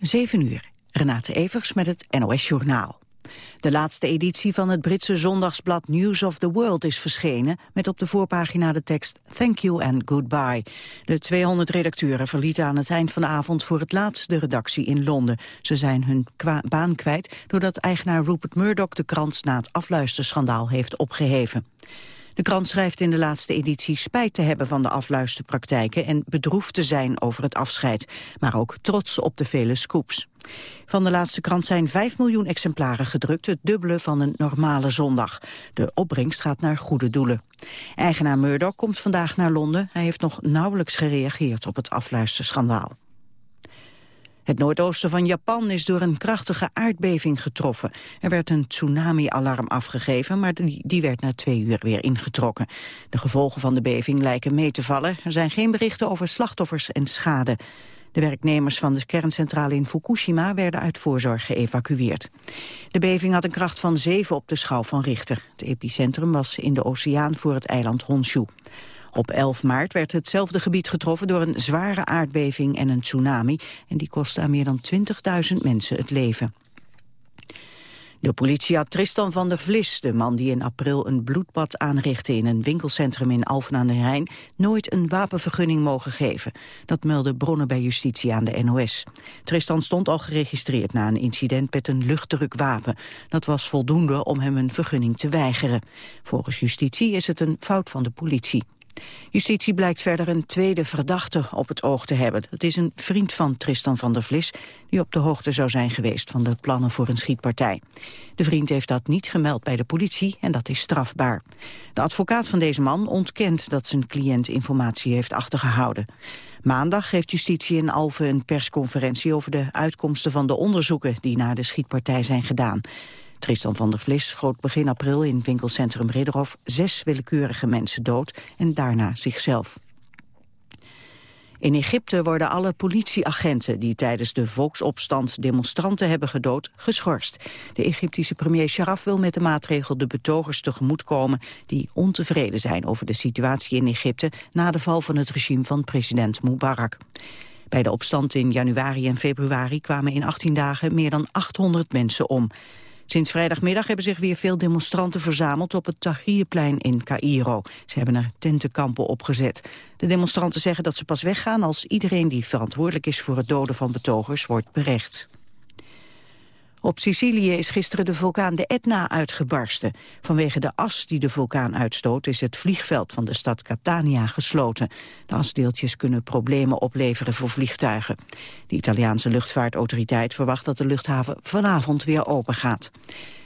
7 uur. Renate Evers met het NOS Journaal. De laatste editie van het Britse zondagsblad News of the World is verschenen... met op de voorpagina de tekst Thank you and goodbye. De 200 redacteuren verlieten aan het eind van de avond... voor het laatst de redactie in Londen. Ze zijn hun baan kwijt doordat eigenaar Rupert Murdoch... de krant na het afluisterschandaal heeft opgeheven. De krant schrijft in de laatste editie spijt te hebben van de afluisterpraktijken en bedroefd te zijn over het afscheid, maar ook trots op de vele scoops. Van de laatste krant zijn 5 miljoen exemplaren gedrukt, het dubbele van een normale zondag. De opbrengst gaat naar goede doelen. Eigenaar Murdoch komt vandaag naar Londen. Hij heeft nog nauwelijks gereageerd op het afluisterschandaal. Het noordoosten van Japan is door een krachtige aardbeving getroffen. Er werd een tsunami-alarm afgegeven, maar die, werd na twee uur weer ingetrokken. De gevolgen van de beving lijken mee te vallen. Er zijn geen berichten over slachtoffers en schade. De werknemers van de kerncentrale in Fukushima werden uit voorzorg geëvacueerd. De beving had een kracht van 7 op de schaal van Richter. Het epicentrum was in de oceaan voor het eiland Honshu. Op 11 maart werd hetzelfde gebied getroffen door een zware aardbeving en een tsunami. En die kostte aan meer dan 20.000 mensen het leven. De politie had Tristan van der Vlis, de man die in april een bloedbad aanrichtte in een winkelcentrum in Alphen aan de Rijn, nooit een wapenvergunning mogen geven. Dat melden bronnen bij justitie aan de NOS. Tristan stond al geregistreerd na een incident met een luchtdrukwapen. Dat was voldoende om hem een vergunning te weigeren. Volgens justitie is het een fout van de politie. Justitie blijkt verder een tweede verdachte op het oog te hebben. Dat is een vriend van Tristan van der Vlis... die op de hoogte zou zijn geweest van de plannen voor een schietpartij. De vriend heeft dat niet gemeld bij de politie en dat is strafbaar. De advocaat van deze man ontkent dat zijn cliënt informatie heeft achtergehouden. Maandag geeft justitie in Alphen een persconferentie over de uitkomsten van de onderzoeken die naar de schietpartij zijn gedaan. Tristan van der Vlis schoot begin april in winkelcentrum Ridderhof zes willekeurige mensen dood en daarna zichzelf. In Egypte worden alle politieagenten die tijdens de volksopstand demonstranten hebben gedood, geschorst. De Egyptische premier Sharaf wil met de maatregel de betogers tegemoetkomen die ontevreden zijn over de situatie in Egypte na de val van het regime van president Mubarak. Bij de opstand in januari en februari kwamen in 18 dagen meer dan 800 mensen om. Sinds vrijdagmiddag hebben zich weer veel demonstranten verzameld op het Tahrirplein in Cairo. Ze hebben er tentenkampen opgezet. De demonstranten zeggen dat ze pas weggaan als iedereen die verantwoordelijk is voor het doden van betogers wordt berecht. Op Sicilië is gisteren de vulkaan de Etna uitgebarsten. Vanwege de as die de vulkaan uitstoot is het vliegveld van de stad Catania gesloten. De asdeeltjes kunnen problemen opleveren voor vliegtuigen. De Italiaanse luchtvaartautoriteit verwacht dat de luchthaven vanavond weer open gaat.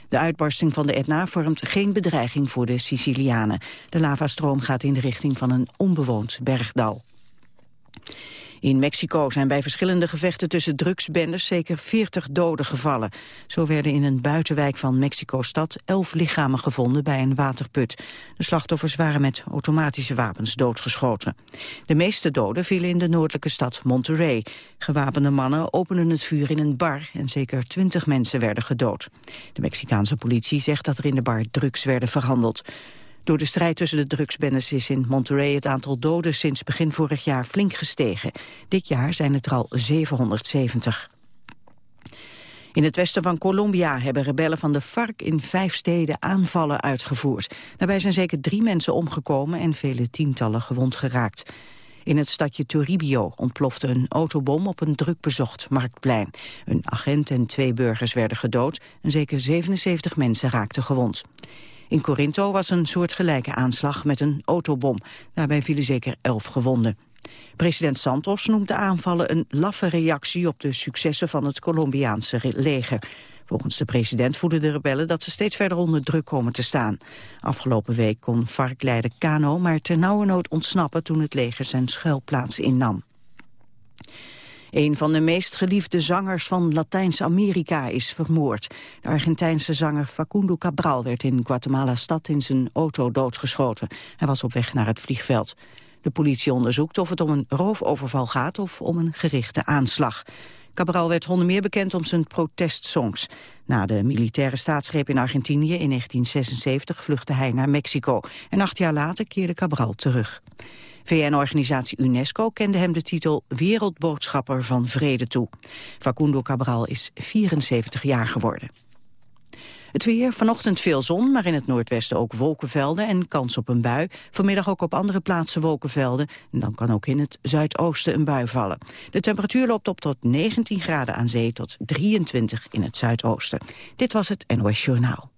De uitbarsting van de Etna vormt geen bedreiging voor de Sicilianen. De lavastroom gaat in de richting van een onbewoond bergdal. In Mexico zijn bij verschillende gevechten tussen drugsbendes zeker 40 doden gevallen. Zo werden in een buitenwijk van Mexico-stad elf lichamen gevonden bij een waterput. De slachtoffers waren met automatische wapens doodgeschoten. De meeste doden vielen in de noordelijke stad Monterrey. Gewapende mannen openden het vuur in een bar en zeker 20 mensen werden gedood. De Mexicaanse politie zegt dat er in de bar drugs werden verhandeld. Door de strijd tussen de drugsbendes is in Monterrey het aantal doden sinds begin vorig jaar flink gestegen. Dit jaar zijn het er al 770. In het westen van Colombia hebben rebellen van de FARC in vijf steden aanvallen uitgevoerd. Daarbij zijn zeker drie mensen omgekomen en vele tientallen gewond geraakt. In het stadje Toribio ontplofte een autobom op een drukbezocht marktplein. Een agent en twee burgers werden gedood en zeker 77 mensen raakten gewond. In Corinto was een soortgelijke aanslag met een autobom. Daarbij vielen zeker elf gewonden. President Santos noemt de aanvallen een laffe reactie op de successen van het Colombiaanse leger. Volgens de president voelen de rebellen dat ze steeds verder onder druk komen te staan. Afgelopen week kon varkleider Cano maar ternauwernood ontsnappen toen het leger zijn schuilplaats innam. Een van de meest geliefde zangers van Latijns-Amerika is vermoord. De Argentijnse zanger Facundo Cabral werd in Guatemala-stad in zijn auto doodgeschoten. Hij was op weg naar het vliegveld. De politie onderzoekt of het om een roofoverval gaat of om een gerichte aanslag. Cabral werd onder meer bekend om zijn protestsongs. Na de militaire staatsgreep in Argentinië in 1976 vluchtte hij naar Mexico. En acht jaar later keerde Cabral terug. VN-organisatie UNESCO kende hem de titel Wereldboodschapper van Vrede toe. Facundo Cabral is 74 jaar geworden. Het weer, vanochtend veel zon, maar in het noordwesten ook wolkenvelden en kans op een bui. Vanmiddag ook op andere plaatsen wolkenvelden. En dan kan ook in het zuidoosten een bui vallen. De temperatuur loopt op tot 19 graden aan zee tot 23 in het zuidoosten. Dit was het NOS Journaal.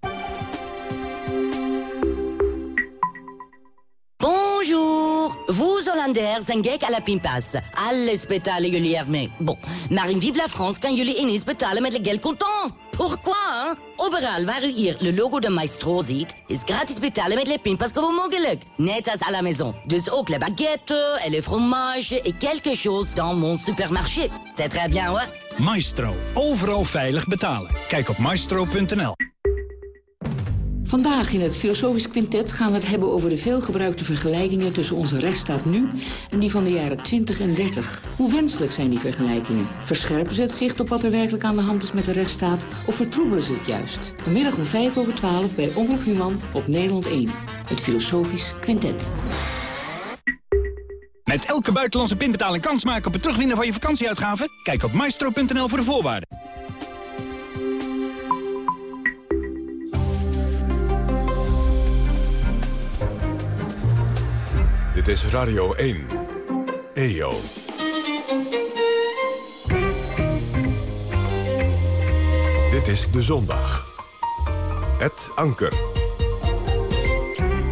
Vous Hollanders zijn gek à la pinpas. Alles betalen jullie ermee. Bon, maar in Vive la France kan jullie ineens betalen met le geld contant. Pourquoi? Overal waar u hier le logo de Maestro ziet, is gratis betalen met le pinpas gewoon mogelijk. Net als à la maison. Dus ook les baguettes et les fromages et quelque chose dans mon supermarché. C'est très bien, hoor. Maestro. Overal veilig betalen. Kijk op maestro.nl. Vandaag in het Filosofisch Quintet gaan we het hebben over de veelgebruikte vergelijkingen tussen onze rechtsstaat nu en die van de jaren 20 en 30. Hoe wenselijk zijn die vergelijkingen? Verscherpen ze het zicht op wat er werkelijk aan de hand is met de rechtsstaat of vertroebelen ze het juist? Vanmiddag om 5 over 12 bij Omroep Human op Nederland 1. Het Filosofisch Quintet. Met elke buitenlandse pinbetaling kans maken op het terugwinnen van je vakantieuitgaven? Kijk op maestro.nl voor de voorwaarden. Dit is Radio 1. EO. Dit is De Zondag. Het Anker.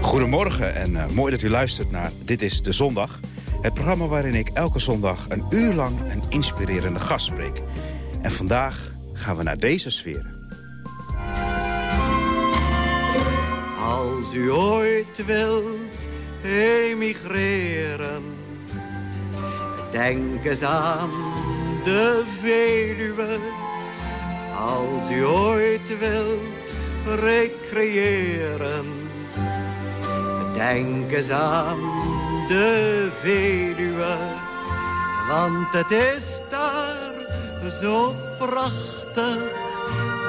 Goedemorgen en uh, mooi dat u luistert naar Dit is De Zondag. Het programma waarin ik elke zondag een uur lang een inspirerende gast spreek. En vandaag gaan we naar deze sferen. Als u ooit wilt emigreren. Denk eens aan de Veluwe. Als u ooit wilt recreëren. Denk eens aan de Veluwe. Want het is daar zo prachtig.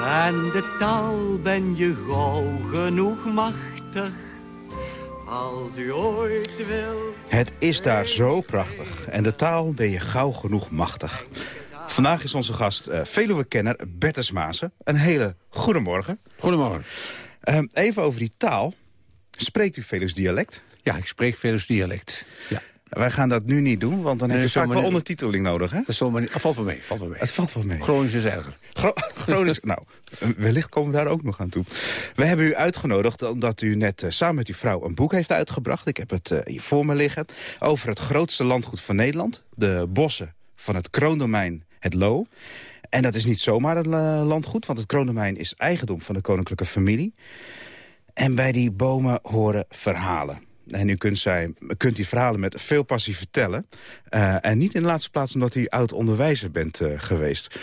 En de taal ben je gauw genoeg machtig als u ooit wil... Het is daar zo prachtig en de taal ben je gauw genoeg machtig. Vandaag is onze gast uh, Veluwe-kenner Bertus Maassen. Een hele goedemorgen. Goedemorgen. Uh, even over die taal. Spreekt u Velus dialect? Ja, ik spreek Velus dialect. Ja. Wij gaan dat nu niet doen, want dan nee, heb je vaak wel ondertiteling nodig, hè? Dat niet, valt wel mee, valt wel mee. Het valt wel mee. Gronings is erger. Gro Gronings, nou, wellicht komen we daar ook nog aan toe. We hebben u uitgenodigd omdat u net uh, samen met uw vrouw een boek heeft uitgebracht. Ik heb het uh, hier voor me liggen. Over het grootste landgoed van Nederland. De bossen van het kroondomein Het Loo. En dat is niet zomaar een uh, landgoed, want het kroondomein is eigendom van de koninklijke familie. En bij die bomen horen verhalen. En u kunt, zij, kunt die verhalen met veel passie vertellen. Uh, en niet in de laatste plaats omdat u oud-onderwijzer bent uh, geweest.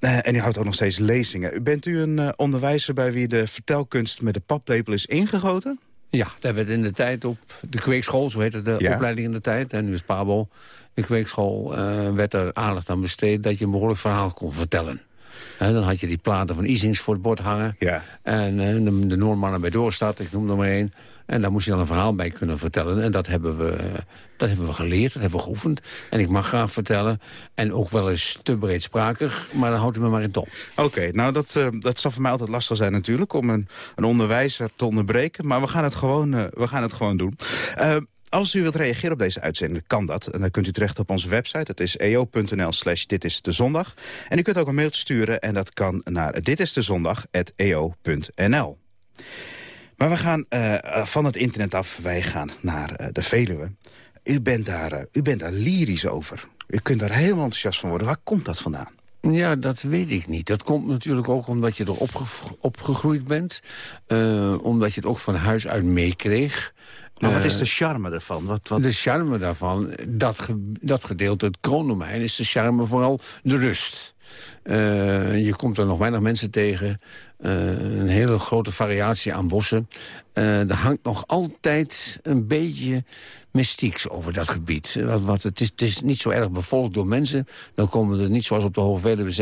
Uh, en u houdt ook nog steeds lezingen. Bent u een onderwijzer bij wie de vertelkunst met de paplepel is ingegoten? Ja, daar werd in de tijd op de kweekschool, zo heette de ja. opleiding in de tijd. En nu is Pabo, de kweekschool, werd er aandacht aan besteed... dat je een behoorlijk verhaal kon vertellen. He, dan had je die platen van Isings voor het bord hangen. Ja. En de, de Noormannen bij Doorstad, ik noem er maar één. En daar moest je dan een verhaal bij kunnen vertellen. En dat hebben we, dat hebben we geleerd, dat hebben we geoefend. En ik mag graag vertellen. En ook wel eens te breedsprakig, maar dan houdt u me maar in top. Oké, nou dat, uh, dat zal voor mij altijd lastig zijn natuurlijk... om een, een onderwijzer te onderbreken. Maar we gaan het gewoon, uh, we gaan het gewoon doen. Uh, als u wilt reageren op deze uitzending, kan dat. En dan kunt u terecht op onze website. Dat is eo.nl slash dit. En u kunt ook een mailtje sturen en dat kan naar ditistezondag.eo.nl. Maar we gaan uh, van het internet af, wij gaan naar uh, de Veluwe. U bent, daar, uh, u bent daar lyrisch over. U kunt daar helemaal enthousiast van worden. Waar komt dat vandaan? Ja, dat weet ik niet. Dat komt natuurlijk ook omdat je er opge opgegroeid bent. omdat je het ook van huis uit meekreeg. Maar wat is de charme ervan? Wat, wat... De charme daarvan, dat, ge dat gedeelte, het kroondomein... is de charme vooral de rust. Uh, je komt er nog weinig mensen tegen een hele grote variatie aan bossen. er hangt nog altijd een beetje mystieks over dat gebied. Wat, wat, het, is, het is niet zo erg bevolkt door mensen. Dan komen er niet zoals op de Hoge Veluwe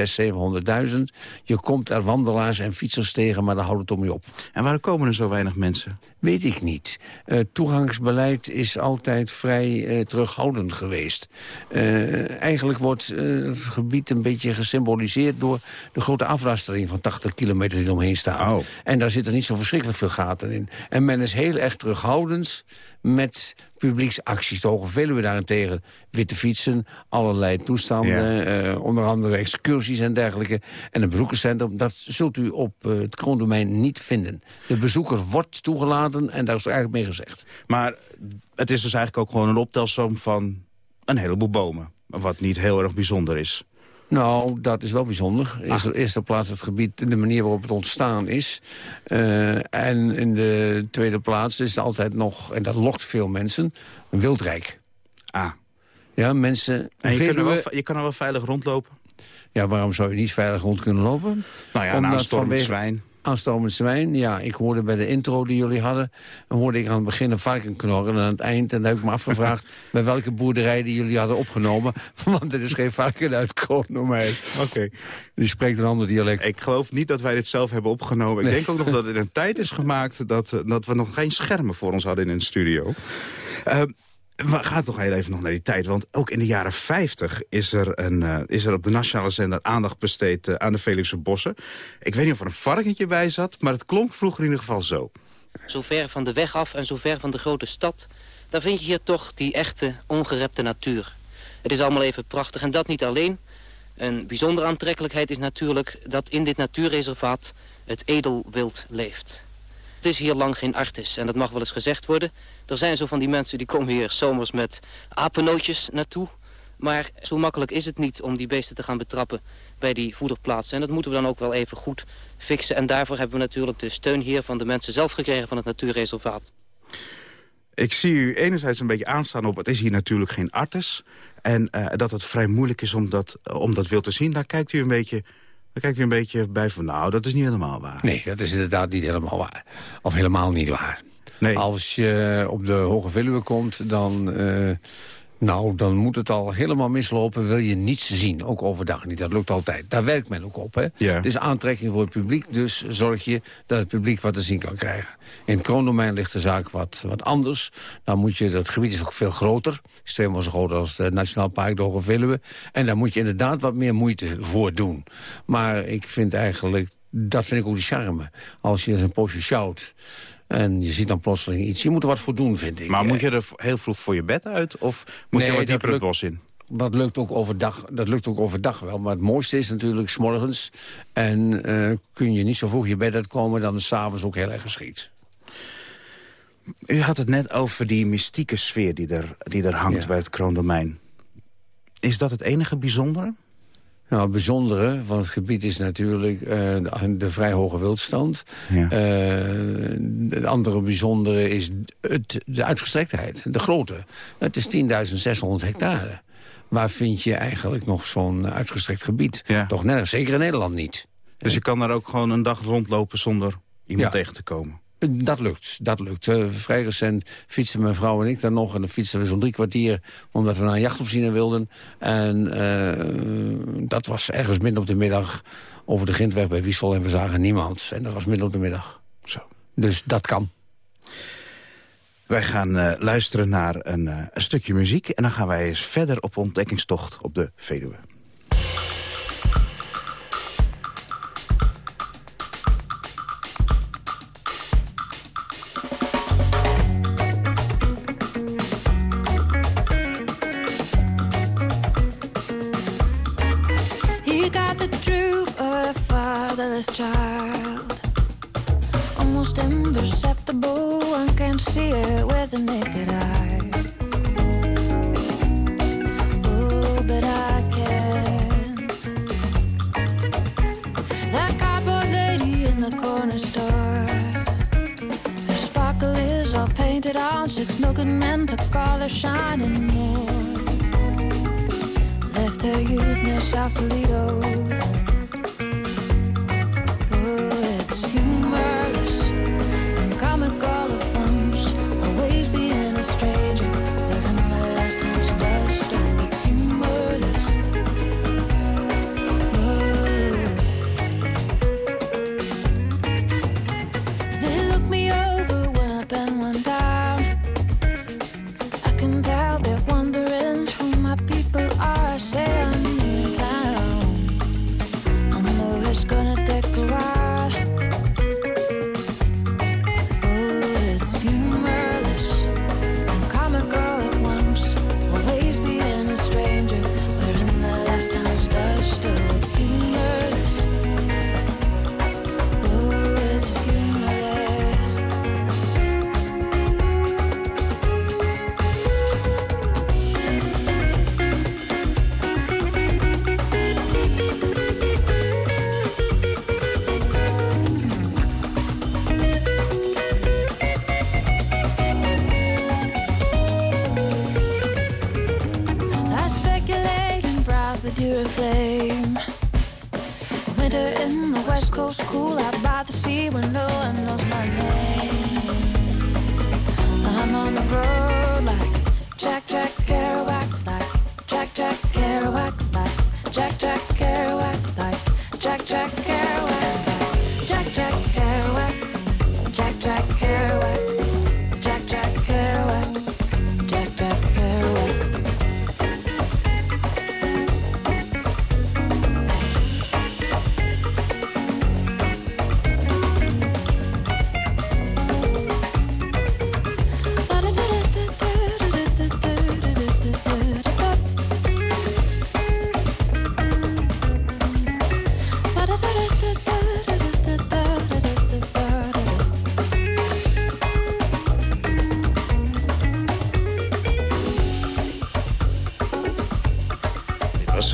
600.000, 700.000. Je komt er wandelaars en fietsers tegen, maar daar houdt het om je op. En waarom komen er zo weinig mensen? Weet ik niet. Uh, toegangsbeleid is altijd vrij uh, terughoudend geweest. Uh, eigenlijk wordt het gebied een beetje gesymboliseerd... door de grote afrastering van 80 kilometer die omheen staat. Oh. En daar zitten niet zo verschrikkelijk veel gaten in. En men is heel erg terughoudend met publieksacties. De Hoge Veluwe daarentegen witte fietsen, allerlei toestanden... Ja. Uh, onder andere excursies en dergelijke. En een bezoekerscentrum, dat zult u op uh, het kroondomein niet vinden. De bezoeker wordt toegelaten en daar is er eigenlijk mee gezegd. Maar het is dus eigenlijk ook gewoon een optelsom van een heleboel bomen. Wat niet heel erg bijzonder is. Nou, dat is wel bijzonder. Eerst, ah. eerste plaats het gebied, de manier waarop het ontstaan is. Uh, en in de tweede plaats is het altijd nog, en dat lokt veel mensen, een wildrijk. Ah. Ja, mensen... En je, kan er wel, je kan er wel veilig rondlopen? Ja, waarom zou je niet veilig rond kunnen lopen? Nou ja, na een stormend zwijn aanstomend zwijn. Ja, ik hoorde bij de intro die jullie hadden... dan hoorde ik aan het begin een varken knorren en aan het eind... en dan heb ik me afgevraagd bij welke boerderij die jullie hadden opgenomen. Want er is geen varken uit. Oké. Die spreekt een ander dialect. Ik geloof niet dat wij dit zelf hebben opgenomen. Ik denk ook nog dat het een tijd is gemaakt... Dat, eh, dat we nog geen schermen voor ons hadden in een studio. Uh, we gaan toch heel even nog naar die tijd. Want ook in de jaren 50 is er, een, uh, is er op de nationale zender aandacht besteed uh, aan de Felixse bossen. Ik weet niet of er een varkentje bij zat, maar het klonk vroeger in ieder geval zo. Zo ver van de weg af en zo ver van de grote stad... daar vind je hier toch die echte, ongerepte natuur. Het is allemaal even prachtig en dat niet alleen. Een bijzondere aantrekkelijkheid is natuurlijk dat in dit natuurreservaat het edelwild leeft. Het is hier lang geen artis en dat mag wel eens gezegd worden. Er zijn zo van die mensen die komen hier zomers met apennootjes naartoe. Maar zo makkelijk is het niet om die beesten te gaan betrappen bij die voederplaatsen. En dat moeten we dan ook wel even goed fixen. En daarvoor hebben we natuurlijk de steun hier van de mensen zelf gekregen van het natuurreservaat. Ik zie u enerzijds een beetje aanstaan op... het is hier natuurlijk geen artis. En uh, dat het vrij moeilijk is om dat, om dat wild te zien. Daar kijkt u een beetje dan kijk je een beetje bij van, nou, dat is niet helemaal waar. Nee, dat is inderdaad niet helemaal waar. Of helemaal niet waar. Nee. Als je op de Hoge Veluwe komt, dan... Uh, nou, dan moet het al helemaal mislopen. Wil je niets zien, ook overdag niet. Dat lukt altijd. Daar werkt men ook op. Hè? Ja. Het is aantrekking voor het publiek, dus zorg je dat het publiek wat te zien kan krijgen. In het kroondomein ligt de zaak wat, wat anders. Dan moet je, het gebied is ook veel groter. Het is tweemaal zo groot als het Nationaal Park de Hoge Veluwe. En daar moet je inderdaad wat meer moeite voor doen. Maar ik vind eigenlijk, dat vind ik ook de charme. Als je een poosje sjouwt en je ziet dan plotseling iets. Je moet er wat voor doen, vind ik. Maar moet je er heel vroeg voor je bed uit? Of moet je wat dieper het bos in? Dat lukt, ook overdag, dat lukt ook overdag wel. Maar het mooiste is natuurlijk s'morgens. En uh, kun je niet zo vroeg je bed uitkomen... dan is s'avonds ook heel erg geschikt. U had het net over die mystieke sfeer die er, die er hangt bij het kroondomein. Is dat het enige bijzondere? Nou, het bijzondere van het gebied is natuurlijk uh, de, de, vrij hoge wildstand. Ja. Uh, het andere bijzondere is het, de uitgestrektheid, de grootte. Het is 10.600 hectare. Waar vind je eigenlijk nog zo'n uitgestrekt gebied? Ja. Toch nergens, zeker in Nederland niet. Dus je kan daar ook gewoon een dag rondlopen zonder iemand ja. tegen te komen? Dat lukt, dat lukt. Uh, vrij recent fietsen mijn vrouw en ik daar nog. En dan fietsen we zo'n drie kwartier, omdat we naar een jachtopziener wilden. En uh, dat was ergens midden op de middag over de Grindweg bij Wiesel. En we zagen niemand. En dat was midden op de middag. Zo. Dus dat kan. Wij gaan uh, luisteren naar een, een stukje muziek. En dan gaan wij eens verder op ontdekkingstocht op de Veluwe. Imperceptible, one can't see it with the naked eye. Oh, but I can. That cardboard lady in the corner store. Her sparkle is all painted on, six no good men to call her shining more. Left her youth near Sausalito.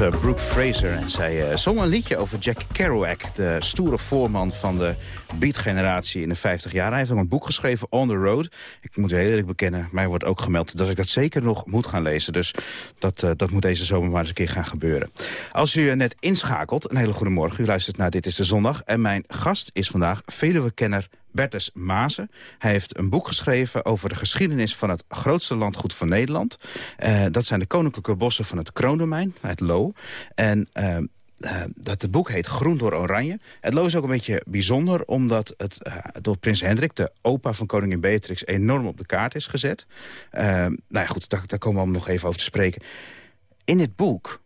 Brooke Fraser en zij eh, zong een liedje over Jack Kerouac... de stoere voorman van de beatgeneratie in de 50 jaar. Hij heeft ook een boek geschreven, On the Road. Ik moet heel eerlijk bekennen, mij wordt ook gemeld... dat ik dat zeker nog moet gaan lezen. Dus dat, eh, dat moet deze zomer maar eens een keer gaan gebeuren. Als u eh, net inschakelt, een hele goede morgen. U luistert naar Dit is de Zondag. En mijn gast is vandaag Veluwe-kenner Bertus Mazen. Hij heeft een boek geschreven over de geschiedenis van het grootste landgoed van Nederland. Eh, dat zijn de koninklijke bossen van het kroondomein, het Lo. En... eh, eh, dat het boek heet Groen door Oranje. Het Lo is ook een beetje bijzonder... omdat het door prins Hendrik, de opa van koningin Beatrix... enorm op de kaart is gezet. Eh, nou ja, goed, daar, daar komen we nog even over te spreken. In dit boek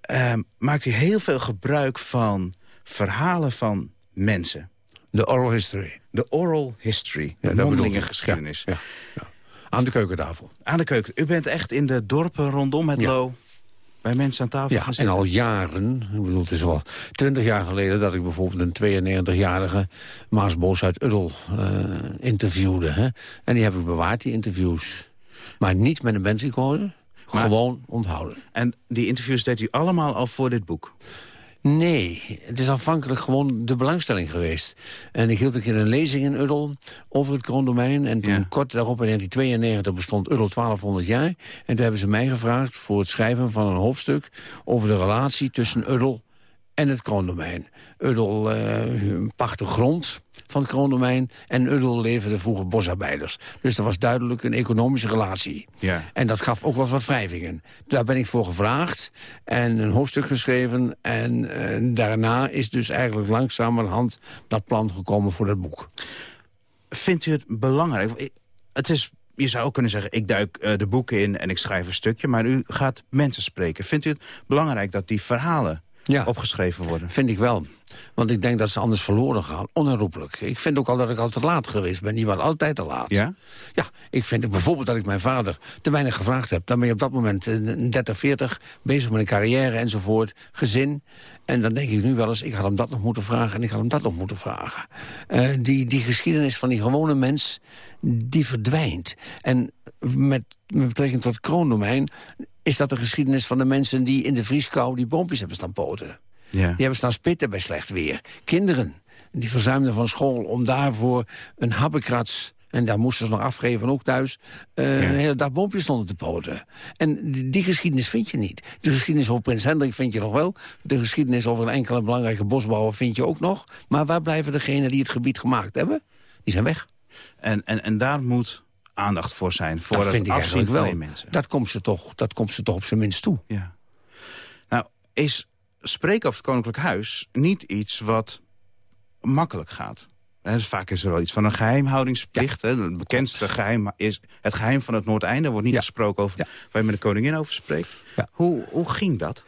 eh, maakt hij heel veel gebruik van verhalen van mensen. De oral history. De oral history, de mondelinge geschiedenis. Aan de keukentafel. Aan de keuken. U bent echt in de dorpen rondom het. Lo... bij mensen aan tafel Ja, en al jaren, ik bedoel, het is wel twintig jaar geleden... dat ik bijvoorbeeld een 92-jarige Maas Bos uit Uddel eh, interviewde. Hè? En die heb ik bewaard, die interviews. Maar niet met een Maar- gewoon onthouden. En die interviews deed u allemaal al voor dit boek? Nee, het is aanvankelijk gewoon de belangstelling geweest. En ik hield een keer een lezing in Uddel over het kroondomein. En toen Ja. kort daarop in 1992 bestond Uddel 1200 jaar. En toen hebben ze mij gevraagd voor het schrijven van een hoofdstuk... over de relatie tussen Uddel en het kroondomein. Uddel eh pachtte grond van het kroondomein... en Uddel leverde vroeger bosarbeiders. Dus er was duidelijk een economische relatie. Ja. En dat gaf ook wel wat wrijvingen. Daar ben ik voor gevraagd en een hoofdstuk geschreven. En eh, daarna is dus eigenlijk langzamerhand dat plan gekomen voor dat boek. Vindt u het belangrijk? Het is, je zou ook kunnen zeggen, ik duik eh, de boeken in en ik schrijf een stukje. Maar u gaat mensen spreken. Vindt u het belangrijk dat die verhalen Ja. opgeschreven worden? Vind ik wel. Want ik denk dat ze anders verloren gaan. Onherroepelijk. Ik vind ook al dat ik al te laat geweest ben. Die was altijd te laat. Ja? Ja, ik vind bijvoorbeeld dat ik mijn vader te weinig gevraagd heb. Dan ben je op dat moment eh, 30, 40, bezig met een carrière enzovoort, gezin. En dan denk ik nu wel eens, ik had hem dat nog moeten vragen... en ik had hem dat nog moeten vragen. Eh, die, die geschiedenis van die gewone mens, die verdwijnt. En met, met betrekking tot het kroondomein... is dat de geschiedenis van de mensen die in de vrieskou... die boompjes hebben staan poten. Ja. Die hebben staan spitten bij slecht weer. Kinderen, die verzuimden van school om daarvoor een habbekrats... en daar moesten ze nog afgeven, ook thuis... eh, een hele dag boompjes stonden te poten. En die, die geschiedenis vind je niet. De geschiedenis over Prins Hendrik vind je nog wel. De geschiedenis over een enkele belangrijke bosbouwer vind je ook nog. Maar waar blijven degenen die het gebied gemaakt hebben? Die zijn weg. En, en, en daar moet aandacht voor zijn. Voor dat het vind ik afzien van die mensen. Dat komt, ze toch, dat komt ze toch op zijn minst toe. Ja. Nou, is spreken over het Koninklijk Huis niet iets wat makkelijk gaat? Dus vaak is er wel iets van een geheimhoudingsplicht. Hè? Het bekendste geheim is het geheim van het Noordeinde. Er wordt niet Ja. gesproken over Ja. waar je met de koningin over spreekt. Hoe, hoe ging dat?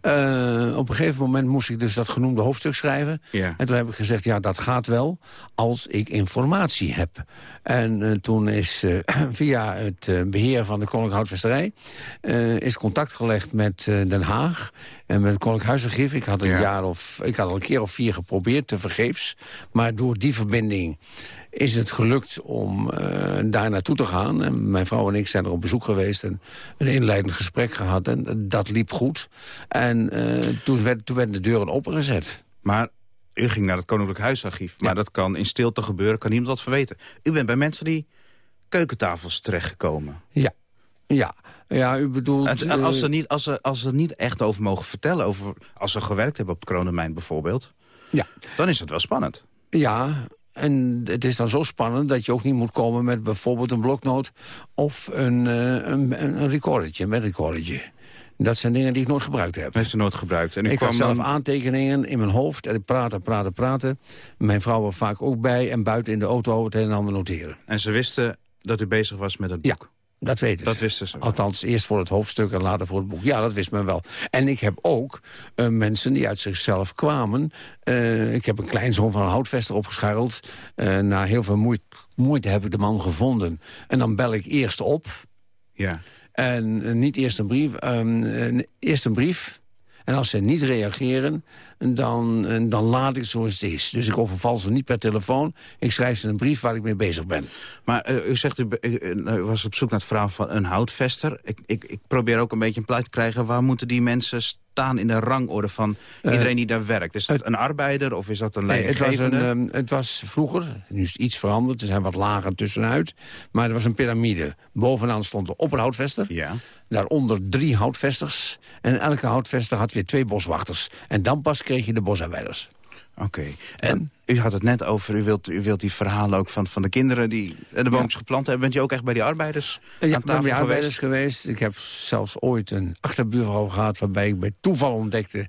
Eh, op een gegeven moment moest ik dus dat genoemde hoofdstuk schrijven. En toen heb ik gezegd, ja, dat gaat wel als ik informatie heb. En eh, toen is eh, via het eh, beheer van de Koninklijke Houtvesterij... is contact gelegd met Den Haag en met het Koninklijk Huisarchief. Ik had, een Ja. jaar of, ik had al een keer of vier geprobeerd, te vergeefs. Maar door die verbinding is het gelukt om eh, daar naartoe te gaan. En mijn vrouw en ik zijn er op bezoek geweest... en een inleidend gesprek gehad en dat liep goed. En eh, toen, werd, toen werden de deuren opengezet. Maar u ging naar het Koninklijk Huisarchief. Maar dat kan in stilte gebeuren, kan niemand dat verweten. U bent bij mensen die keukentafels terechtgekomen. Ja, ja. ja u bedoelt... En als, eh, ze niet, als, ze, als ze niet echt over mogen vertellen... Over, als ze gewerkt hebben op kroondomein bijvoorbeeld... Ja. Dan is het wel spannend. Ja, en het is dan zo spannend dat je ook niet moet komen met bijvoorbeeld een bloknoot... of een, uh, een, een recordertje, een recordertje. Dat zijn dingen die ik nooit gebruikt heb. Heeft ze nooit gebruikt. En ik kwam had zelf dan... aantekeningen in mijn hoofd. En ik praten, praten, praten. Mijn vrouw was vaak ook bij. En buiten in de auto het een en ander noteren. En ze wisten dat u bezig was met het Ja, boek. Dat weten Dat ze. wisten ze. Althans, eerst voor het hoofdstuk en later voor het boek. Ja, dat wist men wel. En ik heb ook eh, mensen die uit zichzelf kwamen. Eh, ik heb een kleinzoon van een houtvester opgescharreld. Eh, na heel veel moeite, moeite heb ik de man gevonden. En dan bel ik eerst op. Ja. En niet eerst een brief. ehm, eh, eerst een brief. En als ze niet reageren, dan, eh, dan laat ik zoals het is. Dus ik overval ze niet per telefoon. Ik schrijf ze een brief waar ik mee bezig ben. Maar eh, u zegt, u, be- u- u was op zoek naar het verhaal van een houtvester. Ik, ik, ik probeer ook een beetje een plaat te krijgen... waar moeten die mensen staan in de rangorde van iedereen die daar werkt? Is dat een arbeider of is dat een Nee, het, was leidinggevende? een, ehm, het was vroeger, nu is het iets veranderd, er zijn wat lagen tussenuit. Maar er was een piramide. Bovenaan stond de opperhoutvester. Ja. Daaronder drie houtvesters. En elke houtvester had weer twee boswachters. En dan pas kreeg je de bosarbeiders. Oké. En u had het net over, u wilt, u wilt die verhalen ook van, van de kinderen... die de boompjes geplant hebben. Bent u ook echt bij die arbeiders Ja, aan ik ben tafel bij arbeiders geweest. Ik heb zelfs ooit een achterbuurvrouw gehad... waarbij ik bij toeval ontdekte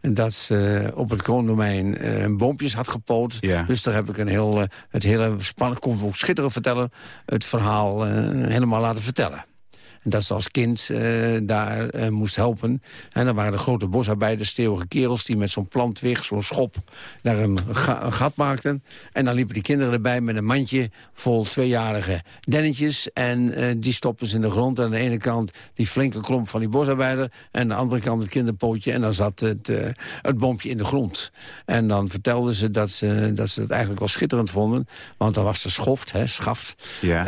dat ze op het kroondomein eh, boompjes had gepoot. Ja. Dus daar heb ik een heel, eh, het hele spannend, kon ik ook schitterend vertellen... het verhaal eh, helemaal laten vertellen. En dat ze als kind eh, daar eh, moest helpen. En dan waren de grote bosarbeiders, stevige kerels... die met zo'n plantwig, zo'n schop, daar een, ga- een gat maakten. En dan liepen die kinderen erbij met een mandje vol tweejarige dennetjes. En eh, die stopten ze in de grond. En aan de ene kant die flinke klomp van die bosarbeider... en aan de andere kant het kinderpootje. En dan zat het, het boompje in de grond. En dan vertelden ze dat ze dat ze het eigenlijk wel schitterend vonden. Want dan was de schoft, hè, schaft. Ja.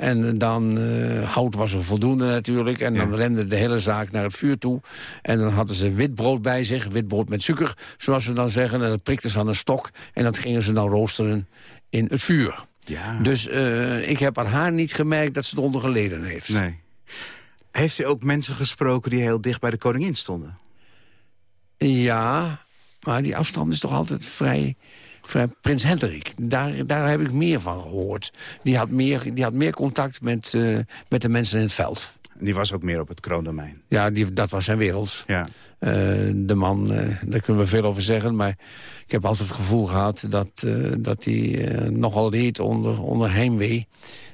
En dan hout was er voldoende natuurlijk. En dan rende de hele zaak naar het vuur toe. En dan hadden ze wit brood bij zich. Wit brood met suiker, zoals ze dan zeggen. En dat prikten ze aan een stok. En dat gingen ze dan roosteren in het vuur. Ja. Dus eh, ik heb aan haar niet gemerkt dat ze eronder geleden heeft. Nee. Heeft u ook mensen gesproken die heel dicht bij de koningin stonden? Ja, maar die afstand is toch altijd vrij... Prins Hendrik, daar, daar heb ik meer van gehoord. Die had meer, die had meer contact met, eh, met de mensen in het veld. Die was ook meer op het kroondomein. Ja, die, dat was zijn wereld. Ja. Eh, de man, eh, daar kunnen we veel over zeggen. Maar ik heb altijd het gevoel gehad dat, eh, dat hij eh, nogal leed onder, onder heimwee.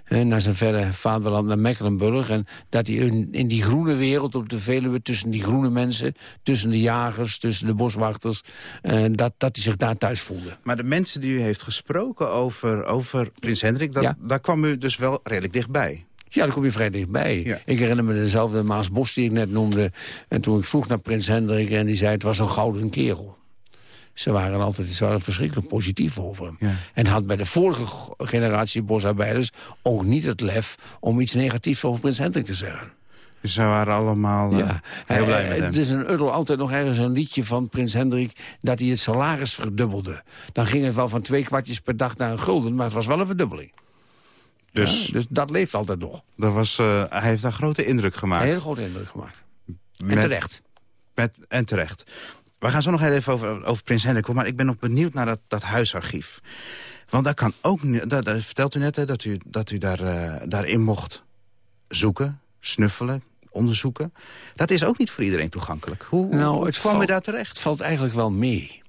Naar zijn verre vaderland, naar Mecklenburg. En dat hij in, in die groene wereld op de Veluwe... tussen die groene mensen, tussen de jagers, tussen de boswachters... eh, dat, dat hij zich daar thuis voelde. Maar de mensen die u heeft gesproken over, over Prins Hendrik... Dat, Ja. daar kwam u dus wel redelijk dichtbij. Ja, daar kom je vrij dichtbij. Ja. Ik herinner me dezelfde Maas Bos die ik net noemde. En toen ik vroeg naar Prins Hendrik en die zei... het was een gouden kerel. Ze waren altijd ze waren verschrikkelijk positief over hem. Ja. En had bij de vorige generatie bosarbeiders... ook niet het lef om iets negatiefs over Prins Hendrik te zeggen. Dus ze waren allemaal eh, heel blij Eh, met hem. Het is een Uddel altijd nog ergens een liedje van Prins Hendrik... dat hij het salaris verdubbelde. Dan ging het wel van twee kwartjes per dag naar een gulden... maar het was wel een verdubbeling. Dus Ja, dus dat leeft altijd nog. dat was, eh, hij heeft daar grote indruk gemaakt. Een hele grote indruk gemaakt. En terecht. Met, en terecht. We gaan zo nog heel even over, over Prins Hendrik. Maar ik ben nog benieuwd naar dat, dat huisarchief. Want daar kan ook, dat, dat vertelt u net hè, dat u, dat u daar, eh, daarin mocht zoeken, snuffelen, onderzoeken. Dat is ook niet voor iedereen toegankelijk. Hoe, Nou, hoe het kwam u valt- daar Het terecht? valt eigenlijk wel mee.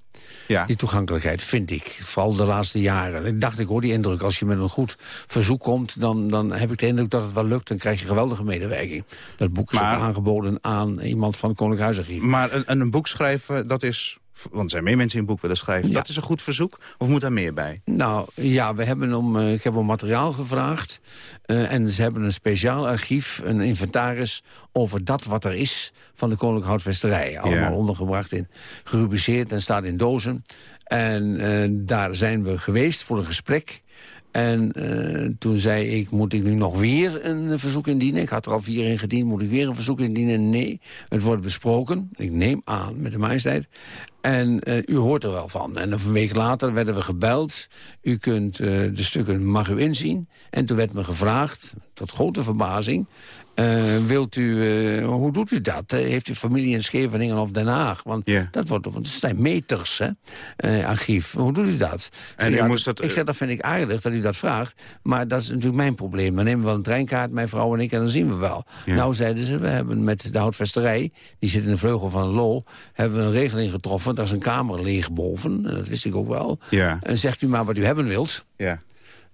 Ja. Die toegankelijkheid, vind ik. Vooral de laatste jaren. Ik dacht, ik hoor die indruk. Als je met een goed verzoek komt, dan, dan heb ik de indruk dat het wel lukt. Dan krijg je geweldige medewerking. Dat boek is Maar- ook aangeboden aan iemand van het Koninklijk Huisarchief. Maar een, een boek schrijven, dat is... Want er zijn meer mensen een boek willen schrijven. Ja. Dat is een goed verzoek? Of moet daar meer bij? Nou, ja, we hebben om, eh, ik heb om materiaal gevraagd. eh, en ze hebben een speciaal archief, een inventaris... over dat wat er is van de Koninklijke Houtvesterij. Allemaal ondergebracht in, gerubriceerd en staat in dozen. En eh, daar zijn we geweest voor een gesprek... En eh, toen zei ik, moet ik nu nog weer een eh, verzoek indienen? Ik had er al vier ingediend, moet ik weer een verzoek indienen? Nee, het wordt besproken, ik neem aan met de majesteit. En eh, u hoort er wel van. En een week later werden we gebeld. U kunt de stukken, mag u inzien. En toen werd me gevraagd, tot grote verbazing... eh, wilt u, eh, hoe doet u dat? Eh, heeft u familie in Scheveningen of Den Haag? Want dat, wordt, want het zijn meters, hè, archief. Hoe doet u dat? En Ik u zeg, moest dat, Ik zeg, dat vind ik aardig dat u dat vraagt. Maar dat is natuurlijk mijn probleem. Dan nemen we wel een treinkaart, mijn vrouw en ik, en dan zien we wel. Nou, zeiden ze, we hebben met de houtvesterij... die zit in de vleugel van Lol... hebben we een regeling getroffen. Daar is een kamer leeg boven. En dat wist ik ook wel. Ja. En zegt u maar wat u hebben wilt Ja.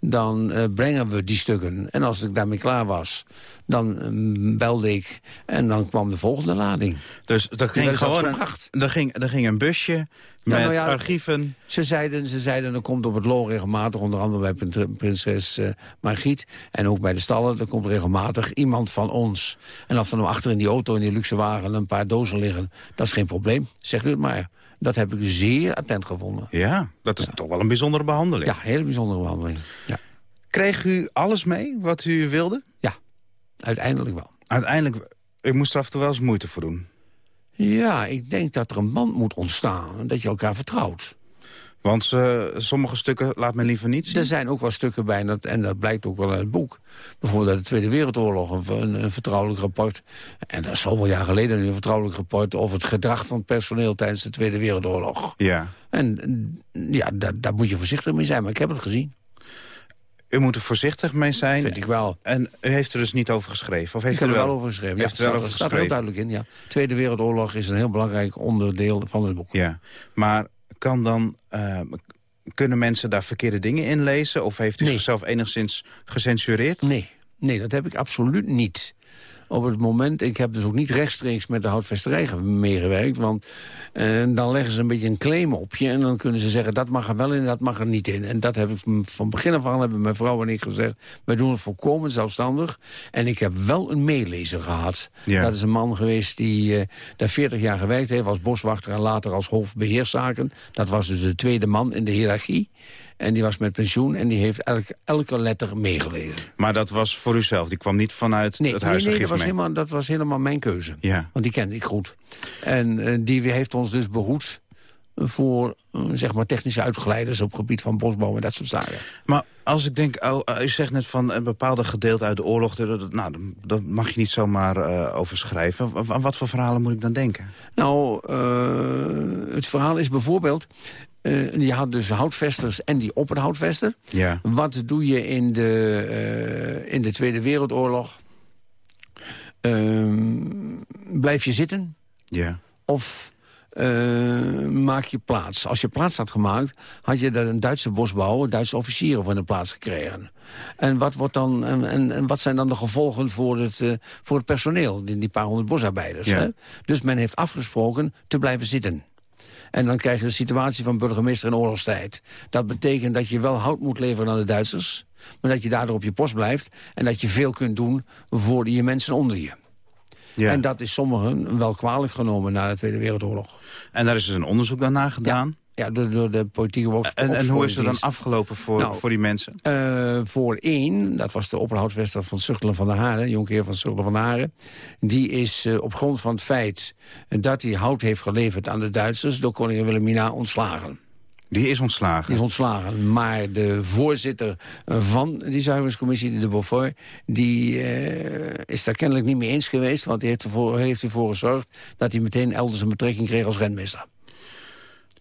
Dan eh, brengen we die stukken. En als ik daarmee klaar was, dan eh, belde ik en dan kwam de volgende lading. Dus er dat ging gewoon een, er ging, er ging een busje met nou ja, archieven. Ze zeiden, ze zeiden, er komt op het Loo regelmatig, onder andere bij prin- prinses eh, Margriet... en ook bij de stallen, er komt regelmatig iemand van ons. En of er nou achter in die auto, in die luxe wagen, een paar dozen liggen... dat is geen probleem, zegt u het maar. Dat heb ik zeer attent gevonden. Ja, dat is toch wel een bijzondere behandeling. Ja, hele bijzondere behandeling. Ja, Kreeg u alles mee wat u wilde? uiteindelijk wel. Uiteindelijk, u moest er af en toe wel eens moeite voor doen. Ja, ik denk dat er een band moet ontstaan, dat je elkaar vertrouwt. Want eh, sommige stukken laat men liever niet zien. Er zijn ook wel stukken bij, en dat, en dat blijkt ook wel uit het boek. Bijvoorbeeld uit de Tweede Wereldoorlog, een, een, vertrouwelijk rapport. En dat is zoveel jaar geleden nu, een vertrouwelijk rapport... over het gedrag van het personeel tijdens de Tweede Wereldoorlog. Ja. En ja, daar, daar moet je voorzichtig mee zijn, maar ik heb het gezien. U moet er voorzichtig mee zijn. Vind ik wel. En u heeft er dus niet over geschreven? Of heeft Ik heb u er wel over geschreven. Ja, Heeft er wel staat, over staat heel duidelijk in, ja. Tweede Wereldoorlog is een heel belangrijk onderdeel van het boek. Ja, maar kan dan, eh, kunnen mensen daar verkeerde dingen in lezen? Of heeft u Nee. zichzelf enigszins gecensureerd? Nee, nee, dat heb ik absoluut niet. Op het moment, ik heb dus ook niet rechtstreeks met de houtvesterij ge- meegewerkt. Want eh, dan leggen ze een beetje een claim op je. En dan kunnen ze zeggen, dat mag er wel in en dat mag er niet in. En dat heb ik van begin af aan, hebben mijn vrouw en ik gezegd... wij doen het volkomen zelfstandig. En ik heb wel een meelezer gehad. Ja. Dat is een man geweest die eh, daar 40 jaar gewerkt heeft... als boswachter en later als hoofdbeheerszaken. Dat was dus de tweede man in de hiërarchie. En die was met pensioen en die heeft elke, elke letter meegelezen. Maar dat was voor uzelf, die kwam niet vanuit Nee, het nee, huisarchief nee dat, was mee? helemaal, dat was helemaal mijn keuze. Ja. Want die kende ik goed. En eh, die heeft ons dus behoed voor eh, zeg maar technische uitgeleiders op het gebied van bosbouw en dat soort zaken. Maar als ik denk, oh, uh, u zegt net van een bepaalde gedeelte uit de oorlog... dat, nou, dat mag je niet zomaar eh, over schrijven. Wa- Aan wat voor verhalen moet ik dan denken? Nou, eh, het verhaal is bijvoorbeeld... eh, je had dus houtvesters en die opperhoutvester. Ja. Wat doe je in de, eh, in de Tweede Wereldoorlog? Ehm, blijf je zitten? Ja. Of eh, maak je plaats. Als je plaats had gemaakt, had je daar een Duitse bosbouwer... Duitse officieren in de plaats gekregen. En wat, wordt dan, en, en, en wat zijn dan de gevolgen voor het, eh, voor het personeel? Die, die paar honderd bosarbeiders. Ja. Hè? Dus men heeft afgesproken te blijven zitten. En dan krijg je de situatie van burgemeester in oorlogstijd. Dat betekent dat je wel hout moet leveren aan de Duitsers... maar dat je daardoor op je post blijft... en dat je veel kunt doen voor je mensen onder je. Ja. En dat is sommigen wel kwalijk genomen na de Tweede Wereldoorlog. En daar is dus een onderzoek daarna gedaan. Ja, door, door de politieke op, En, en hoe is het dan afgelopen voor, Nou, voor die mensen? Eh, voor één, dat was de opperhoutvester van Suchtelen van der Haren... jonkheer van Suchtelen van der Haren... die is eh, op grond van het feit dat hij hout heeft geleverd aan de Duitsers... door koningin Wilhelmina ontslagen. Die is ontslagen. Die is ontslagen. Maar de voorzitter van die zuiveringscommissie, de Beaufort... die eh, is daar kennelijk niet mee eens geweest... want die heeft ervoor, heeft ervoor gezorgd dat hij meteen elders een betrekking kreeg als renmeester.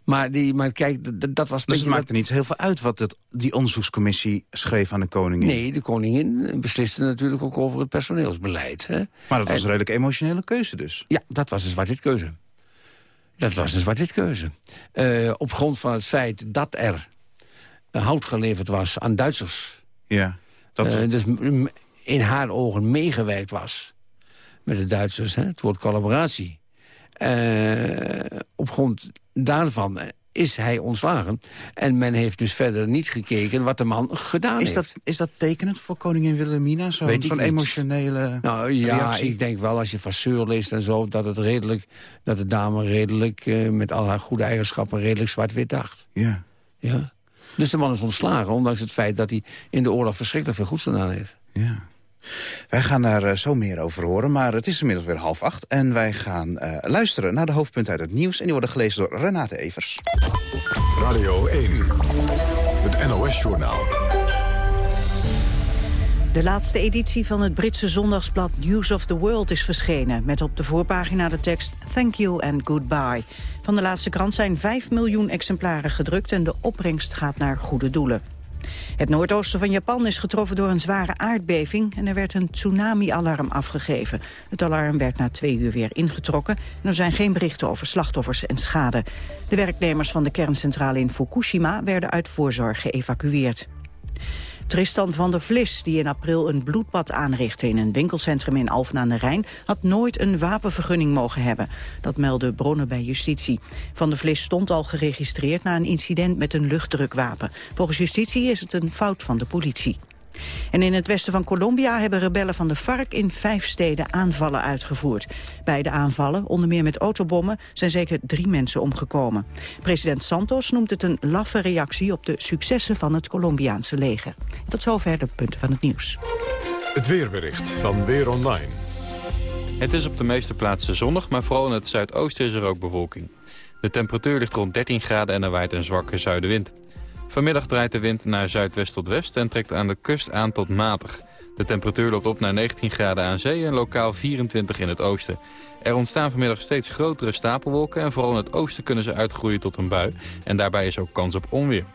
Maar, die, maar kijk, dat was Dus het beetje maakt er dat- niet heel veel uit wat het, die onderzoekscommissie schreef aan de koningin. Nee, de koningin besliste natuurlijk ook over het personeelsbeleid. Hè? Maar dat was En- een redelijk emotionele keuze dus. Ja, dat was een zwart-wit keuze. Dat was een zwart-wit keuze. Eh, op grond van het feit dat er eh, hout geleverd was aan Duitsers. Ja. Dat, eh, dus in haar ogen meegewerkt was met de Duitsers. Hè? Het woord collaboratie. Eh, op grond daarvan is hij ontslagen. En men heeft dus verder niet gekeken wat de man gedaan is, heeft. dat, is dat tekenend voor koningin Wilhelmina? Zo'n niet. emotionele Nou ja, reactie? ik denk wel als je Vasseur leest en zo... dat, het redelijk, dat de dame redelijk, eh, met al haar goede eigenschappen... redelijk zwart-wit dacht. Ja. Ja. Dus de man is ontslagen, ondanks het feit dat hij in de oorlog verschrikkelijk veel goeds gedaan heeft. Ja. Wij gaan daar eh, zo meer over horen, maar het is inmiddels weer half acht. En wij gaan eh, luisteren naar de hoofdpunten uit het nieuws. En die worden gelezen door Renate Evers. Radio 1, het NOS-journaal. De laatste editie van het Britse zondagsblad News of the World is verschenen... met op de voorpagina de tekst Thank you and goodbye. Van de laatste krant zijn 5 miljoen exemplaren gedrukt... en de opbrengst gaat naar goede doelen. Het noordoosten van Japan is getroffen door een zware aardbeving... en er werd een tsunami-alarm afgegeven. Het alarm werd na twee uur weer ingetrokken... en er zijn geen berichten over slachtoffers en schade. De werknemers van de kerncentrale in Fukushima... werden uit voorzorg geëvacueerd. Tristan van der Vlis, die in april een bloedbad aanrichtte in een winkelcentrum in Alphen aan de Rijn, had nooit een wapenvergunning mogen hebben. Dat melden bronnen bij justitie. Van der Vlis stond al geregistreerd na een incident met een luchtdrukwapen. Volgens justitie is het een fout van de politie. En in het westen van Colombia hebben rebellen van de FARC in vijf steden aanvallen uitgevoerd. Bij de aanvallen, onder meer met autobommen, zijn zeker drie mensen omgekomen. President Santos noemt het een laffe reactie op de successen van het Colombiaanse leger. Tot zover de punten van het nieuws. Het weerbericht van Weer Online. Het is op de meeste plaatsen zonnig, maar vooral in het zuidoosten is er ook bewolking. De temperatuur ligt rond 13 graden en er waait een zwakke zuidenwind. Vanmiddag draait de wind naar zuidwest tot west en trekt aan de kust aan tot matig. De temperatuur loopt op naar 19 graden aan zee en lokaal 24 in het oosten. Er ontstaan vanmiddag steeds grotere stapelwolken... en vooral in het oosten kunnen ze uitgroeien tot een bui. En daarbij is ook kans op onweer.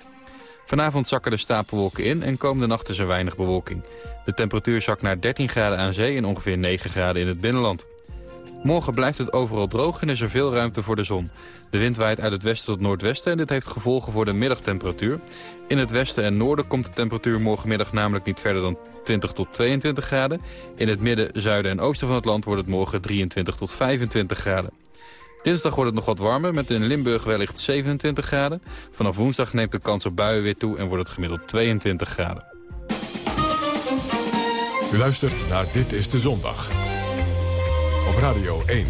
Vanavond zakken de stapelwolken in en komende nacht is er weinig bewolking. De temperatuur zakt naar 13 graden aan zee en ongeveer 9 graden in het binnenland. Morgen blijft het overal droog en is er veel ruimte voor de zon. De wind waait uit het westen tot noordwesten en dit heeft gevolgen voor de middagtemperatuur. In het westen en noorden komt de temperatuur morgenmiddag namelijk niet verder dan 20 tot 22 graden. In het midden, zuiden en oosten van het land wordt het morgen 23 tot 25 graden. Dinsdag wordt het nog wat warmer, met in Limburg wellicht 27 graden. Vanaf woensdag neemt de kans op buien weer toe en wordt het gemiddeld 22 graden. U luistert naar Dit is de Zondag. Op Radio 1.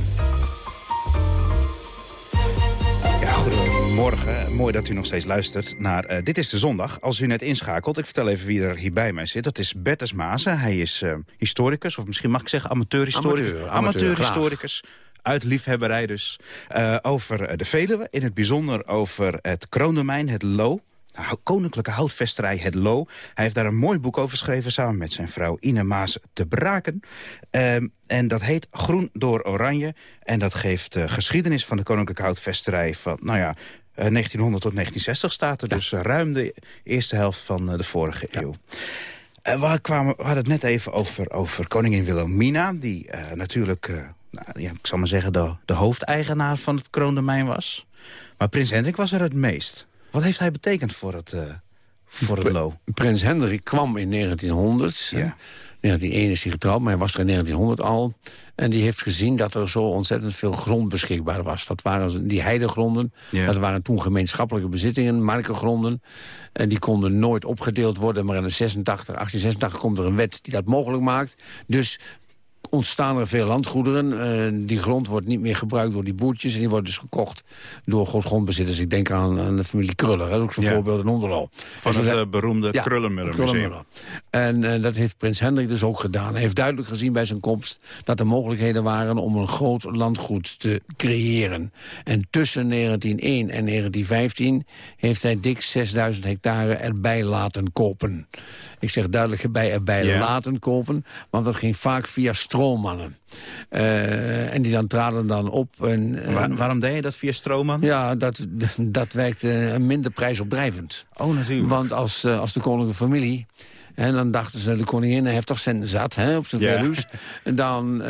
Ja, goedemorgen. Mooi dat u nog steeds luistert naar eh, Dit is de Zondag. Als u net inschakelt, ik vertel even wie er hier bij mij zit. Dat is Bertus Mazen. Hij is eh, historicus, of misschien mag ik zeggen amateurhistoricus. Amateur, amateur, Amateurhistoricus. Uit liefhebberij dus. Eh, over de Veluwe, in het bijzonder over het kroondomein, het Lo. Koninklijke Houtvesterij Het Lo. Hij heeft daar een mooi boek over geschreven... samen met zijn vrouw Ine Maas te Braken. Ehm, en dat heet Groen door Oranje. En dat geeft uh, geschiedenis van de Koninklijke Houtvesterij... van, nou ja, uh, 1900 tot 1960 staat er. Dus uh, ruim de eerste helft van uh, de vorige ja. eeuw. We, kwamen, we hadden het net even over, over koningin Wilhelmina... die natuurlijk, nou, ja, ik zal maar zeggen, de, de hoofdeigenaar van het kroondomein was. Maar prins Hendrik was er het meest. Wat heeft hij betekend voor het, uh, voor het Lo? Prins Hendrik kwam in 1900. Ja. 1901 is hij getrouwd, maar hij was er in 1900 al. En die heeft gezien dat er zo ontzettend veel grond beschikbaar was. Dat waren die heidegronden. Ja. Dat waren toen gemeenschappelijke bezittingen, markengronden. En die konden nooit opgedeeld worden. Maar in 86, 1886 komt er een wet die dat mogelijk maakt. Dus ontstaan er veel landgoederen. Uh, die grond wordt niet meer gebruikt door die boertjes... en die wordt dus gekocht door grondbezitters. Ik denk aan, aan de familie Kruller, dat is ook zo'n ja. voorbeeld in Onderlo. Van het uh, beroemde ja, Krullenmuller Museum. En uh, dat heeft prins Hendrik dus ook gedaan. Hij heeft duidelijk gezien bij zijn komst dat er mogelijkheden waren... om een groot landgoed te creëren. En tussen 1901 en 1915 heeft hij dik 6000 hectare erbij laten kopen. Ik zeg duidelijk erbij erbij yeah. laten kopen, want dat ging vaak via stroommannen. Uh, en die dan traden dan op. En, Waar, waarom deed je dat via stroomman? Ja, dat, dat werkte minder prijsopdrijvend. Oh, natuurlijk. Want als, uh, als de koninklijke familie... En dan dachten ze, de koningin heeft toch zijn zat hè, op zijn veluws. Dan uh,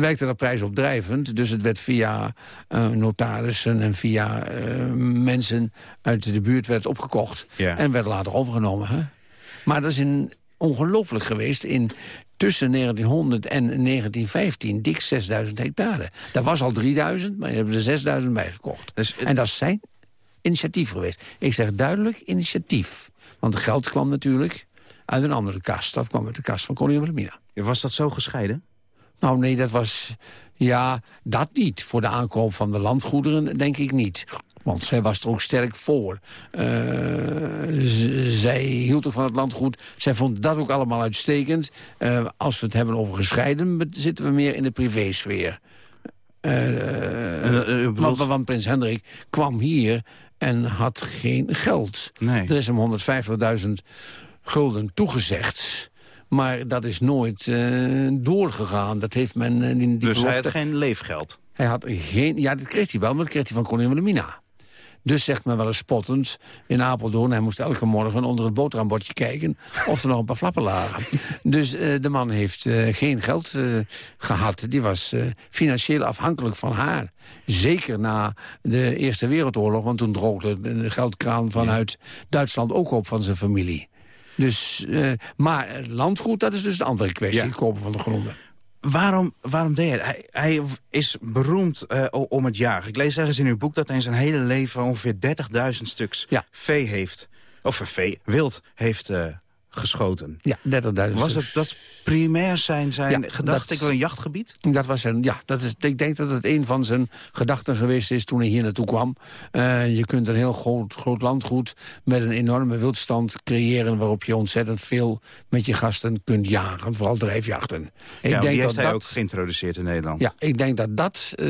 werkte dat prijsopdrijvend. Dus het werd via uh, notarissen en via uh, mensen uit de buurt werd opgekocht. En werd later overgenomen. Hè? Maar dat is ongelooflijk geweest in tussen 1900 en 1915 dik 6000 hectare. Dat was al 3000, maar je hebben er 6000 bijgekocht. Dus, en dat is zijn initiatief geweest. Ik zeg duidelijk initiatief. Want het geld kwam natuurlijk uit een andere kast. Dat kwam uit de kast van koningin Wilhelmina. Was dat zo gescheiden? Nou nee, dat was... Ja, dat niet. Voor de aankoop van de landgoederen denk ik niet. Want zij was er ook sterk voor. Eh, zij hield ook van het landgoed. Zij vond dat ook allemaal uitstekend. Eh, als we het hebben over gescheiden, zitten we meer in de privésfeer. U bedoelt- want, want prins Hendrik kwam hier en had geen geld. Nee. Er is hem 150.000 gulden toegezegd. Maar dat is nooit eh, doorgegaan. Dat heeft men... eh, die, die Dus hij had geen leefgeld. hij had geen... Ja, dat kreeg hij wel, maar dat kreeg hij van koningin Wilhelmina. Dus zegt men wel eens spottend in Apeldoorn... hij moest elke morgen onder het boterhambordje kijken... of er nog een paar flappen lagen. Dus eh, de man heeft eh, geen geld eh, gehad. Die was financieel afhankelijk van haar. Zeker na de Eerste Wereldoorlog... want toen droogde de geldkraan vanuit Duitsland ook op van zijn familie. Dus, maar het landgoed, dat is dus de andere kwestie. Ja. Kopen van de gronden. Waarom, waarom deed hij? Hij, hij is beroemd eh, om het jagen. Ik lees ergens in uw boek dat hij in zijn hele leven ongeveer 30.000 stuks Ja. vee heeft. Of vee, wild heeft eh, geschoten. Ja, 30.000 Was het dat primair zijn, zijn Ja, gedachte? dat- Ik wil een jachtgebied? Dat was een, ja, dat is, ik denk dat het een van zijn gedachten geweest is toen hij hier naartoe kwam. Eh, je kunt een heel groot, groot landgoed met een enorme wildstand creëren... waarop je ontzettend veel met je gasten kunt jagen, vooral drijfjachten. Ik ja, denk die heeft dat hij dat, ook geïntroduceerd in Nederland. ja, ik denk dat dat eh,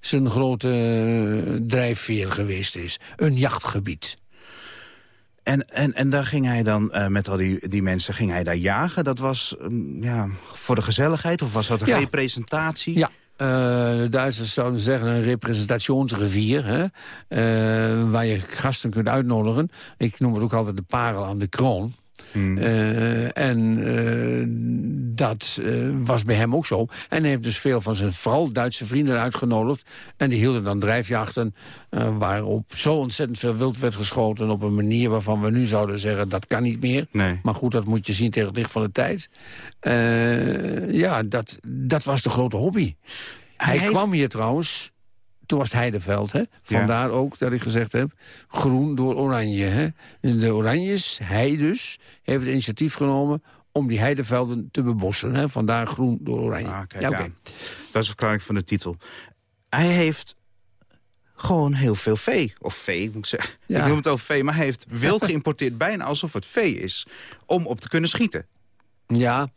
zijn grote drijfveer geweest is. Een jachtgebied. En, en, en daar ging hij dan eh, met al die, die mensen ging hij daar jagen. Dat was mm, ja, voor de gezelligheid of was dat een Ja. representatie? Ja, eh, de Duitsers zouden zeggen een representationsrevier... Hè, eh, waar je gasten kunt uitnodigen. Ik noem het ook altijd de parel aan de kroon. Hmm. Eh, en eh, dat eh, was bij hem ook zo. En hij heeft dus veel van zijn vooral Duitse vrienden uitgenodigd. En die hielden dan drijfjachten... eh, waarop zo ontzettend veel wild werd geschoten... op een manier waarvan we nu zouden zeggen... dat kan niet meer. Nee. Maar goed, dat moet je zien tegen het licht van de tijd. Eh, ja, dat, dat was de grote hobby. Hij, kwam hier trouwens... Toen was het Heideveld, hè? Vandaar ook dat ik gezegd heb... groen door oranje, hè? De Oranjes, hij dus, heeft het initiatief genomen... om die heidevelden te bebossen, hè? Vandaar groen door oranje. Ah, kijk ja, oké. aan. Dat is de verklaring van de titel. Hij heeft gewoon heel veel vee. Of vee, moet ik zeggen. Ja. Ik noem het over vee, maar hij heeft wild geïmporteerd... bijna alsof het vee is, om op te kunnen schieten. Ja,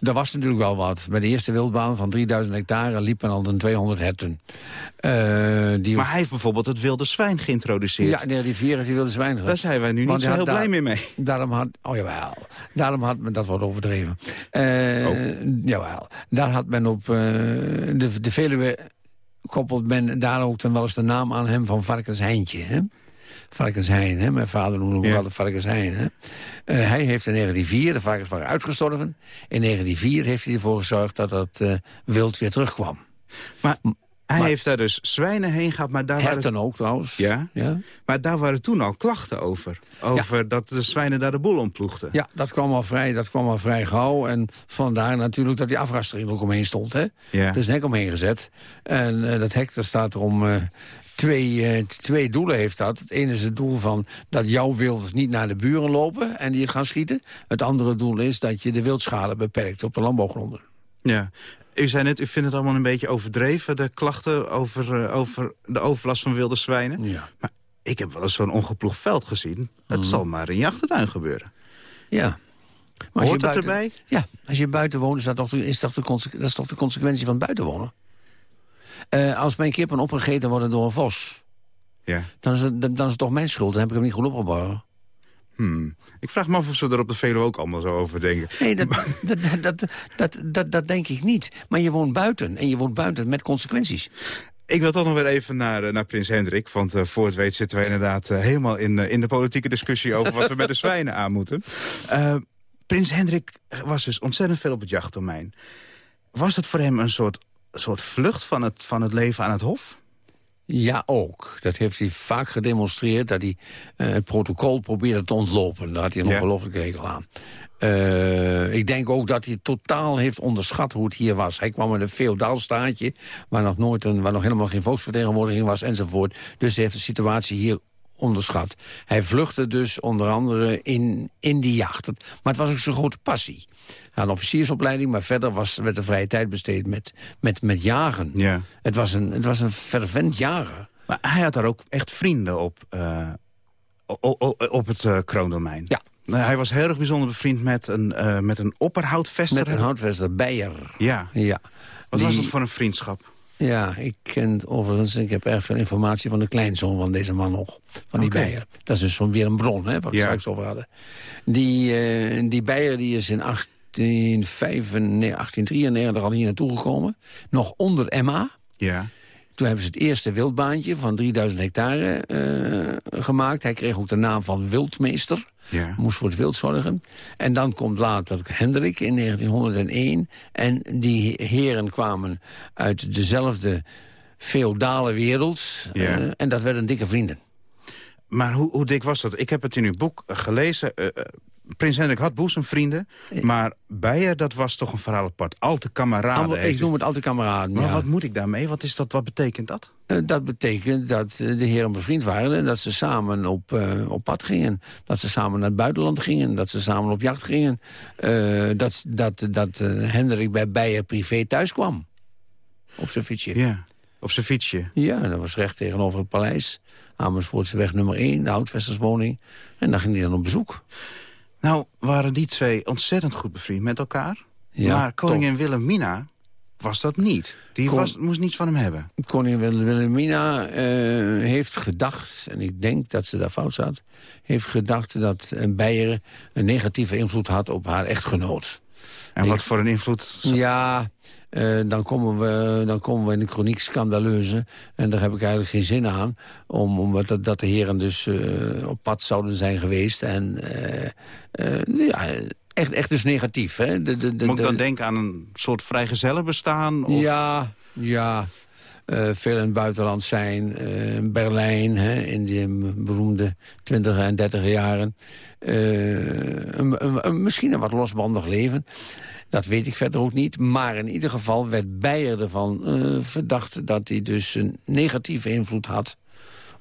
er was natuurlijk wel wat. Bij de eerste wildbaan van 3000 hectare liepen al een 200 herten. Eh, die Maar hij heeft bijvoorbeeld het wilde zwijn geïntroduceerd. Ja, nee, die vier heeft die wilde zwijn gehad. Daar zijn wij nu niet Want zo heel blij meer mee. Daarom had, oh jawel, daarom had men, dat wordt overdreven. Eh, Jawel, daar had men op eh, de, de Veluwe koppelt men daar ook dan wel eens de naam aan hem van Varkens Heintje. Hè? Varkens Hein, hè? mijn vader noemde hem ook Ja. altijd Varkens Hein. Hè? Eh, hij heeft in 1904, de varkens waren uitgestorven. In 1904 heeft hij ervoor gezorgd dat dat eh, wild weer terugkwam. Maar hij Maar- heeft daar dus zwijnen heen gehad, maar daar, waren, Herten ook trouwens. Ja? Ja? maar daar waren toen al klachten over. Over dat de zwijnen daar de boel omploegden. Ja, dat kwam al vrij, dat kwam al vrij gauw. En vandaar natuurlijk dat die afrastering er ook omheen stond. Hè? Ja. Er is een hek omheen gezet. En eh, dat hek, daar staat er om... Twee, eh, twee doelen heeft dat. Het ene is het doel van dat jouw wild niet naar de buren lopen... en die het gaan schieten. Het andere doel is dat je de wildschade beperkt op de landbouwgronden. Ja. U zei net, u vindt het allemaal een beetje overdreven... de klachten over, eh, over de overlast van wilde zwijnen. Ja. Maar ik heb wel eens zo'n ongeploegd veld gezien. Dat Mhm. zal maar in je achtertuin gebeuren. Ja. Maar als Hoort je dat buiten- erbij? Ja, als je buiten woont, is dat toch, de- is dat, de dat is toch de consequentie van buiten Eh, als mijn kippen opgegeten worden door een vos... Ja. Dan is, het, dan is het toch mijn schuld, dan heb ik hem niet goed opgebouwd. Hmm. Ik vraag me af of ze er op de Veluwe ook allemaal zo over denken. Nee, dat, dat, dat, dat, dat, dat, dat denk ik niet. Maar je woont buiten, en je woont buiten met consequenties. Ik wil toch nog weer even naar, eh, naar Prins Hendrik. Want eh, voor het weet zitten we inderdaad helemaal in, in de politieke discussie... over wat we met de zwijnen aan moeten. Prins Hendrik was dus ontzettend veel op het jachtdomein. Was het voor hem een soort, soort vlucht van het, van het leven aan het hof? Ja, ook. Dat heeft hij vaak gedemonstreerd, dat hij eh, het protocol probeerde te ontlopen. Daar had hij een Ja. ongelooflijke hekel aan. Eh, ik denk ook dat hij totaal heeft onderschat hoe het hier was. Hij kwam in een feodaal staatje, waar nog, nooit een, waar nog helemaal geen volksvertegenwoordiging was enzovoort. Dus hij heeft de situatie hier onderschat. Hij vluchtte dus onder andere in, in die jacht. Maar het was ook zijn grote passie. Een officiersopleiding, maar verder was, werd de vrije tijd besteed met, met, met jagen. Ja. Het was een, het was een fervent jager. Maar hij had daar ook echt vrienden op, eh, op het eh, kroondomein. Ja. Nou, hij was heel erg bijzonder bevriend met een, eh, met een opperhoutvester. Met een houtvester, Beijer. Ja. Ja. Wat was dat voor een vriendschap? Ja, ik ken overigens, ik heb erg veel informatie van de kleinzoon van deze man nog. Van die Oké. Beijer. Dat is dus zo'n weer een bron, hè, waar we Ja. het straks over hadden. Die, eh, die Beijer die is in 1895, nee, 1893 al hier naartoe gekomen. Nog onder Emma. Ja. Toen hebben ze het eerste wildbaantje van 3000 hectare eh, gemaakt. Hij kreeg ook de naam van wildmeester. Ja. Moest voor het wild zorgen. En dan komt later Hendrik in 1901. En die heren kwamen uit dezelfde feodale wereld. Ja. eh, en dat werden dikke vrienden. Maar hoe, hoe dik was dat? Ik heb het in uw boek gelezen. Eh, Prins Hendrik had boezemvrienden. Maar Beijer, dat was toch een verhaal apart. Al te kameraden. Ik noem het altijd kameraden. Maar ja. wat moet ik daarmee? Wat, is dat, wat betekent dat? Eh, dat betekent dat eh, de heren bevriend waren... en dat ze samen op, eh, op pad gingen. Dat ze samen naar het buitenland gingen. Dat ze samen op jacht gingen. Dat dat, dat Hendrik bij Beijer privé thuis kwam. Op zijn fietsje. Ja. Op zijn fietsje. Ja, dat was recht tegenover het paleis. Amersfoortseweg nummer 1, de houtvesterswoning. En daar ging hij dan op bezoek. Nou, waren die twee ontzettend goed bevriend met elkaar. Ja, maar koningin Wilhelmina was dat niet. Die Kon- was, moest niets van hem hebben. Koningin Wil- Wilhelmina eh, heeft gedacht, en ik denk dat ze daar fout zat... heeft gedacht dat eh, Beieren een negatieve invloed had op haar echtgenoot. En Ik- wat voor een invloed... Ja, eh, dan, komen we, dan komen we in de chroniek scandaleuze. En daar heb ik eigenlijk geen zin aan. Om, omdat dat, dat de heren dus eh, op pad zouden zijn geweest. En eh, ja, echt, echt dus negatief. Hè? De, de, de, Moet ik dan de- denken aan een soort vrijgezellenbestaan? Of... Ja, ja. Eh, veel in het buitenland zijn. eh, Berlijn, hè, in die beroemde 20 en 30 jaren. Eh, een, een- een- misschien een wat losbandig leven. Dat weet ik verder ook niet. Maar in ieder geval werd Beijer ervan verdacht... dat hij dus een negatieve invloed had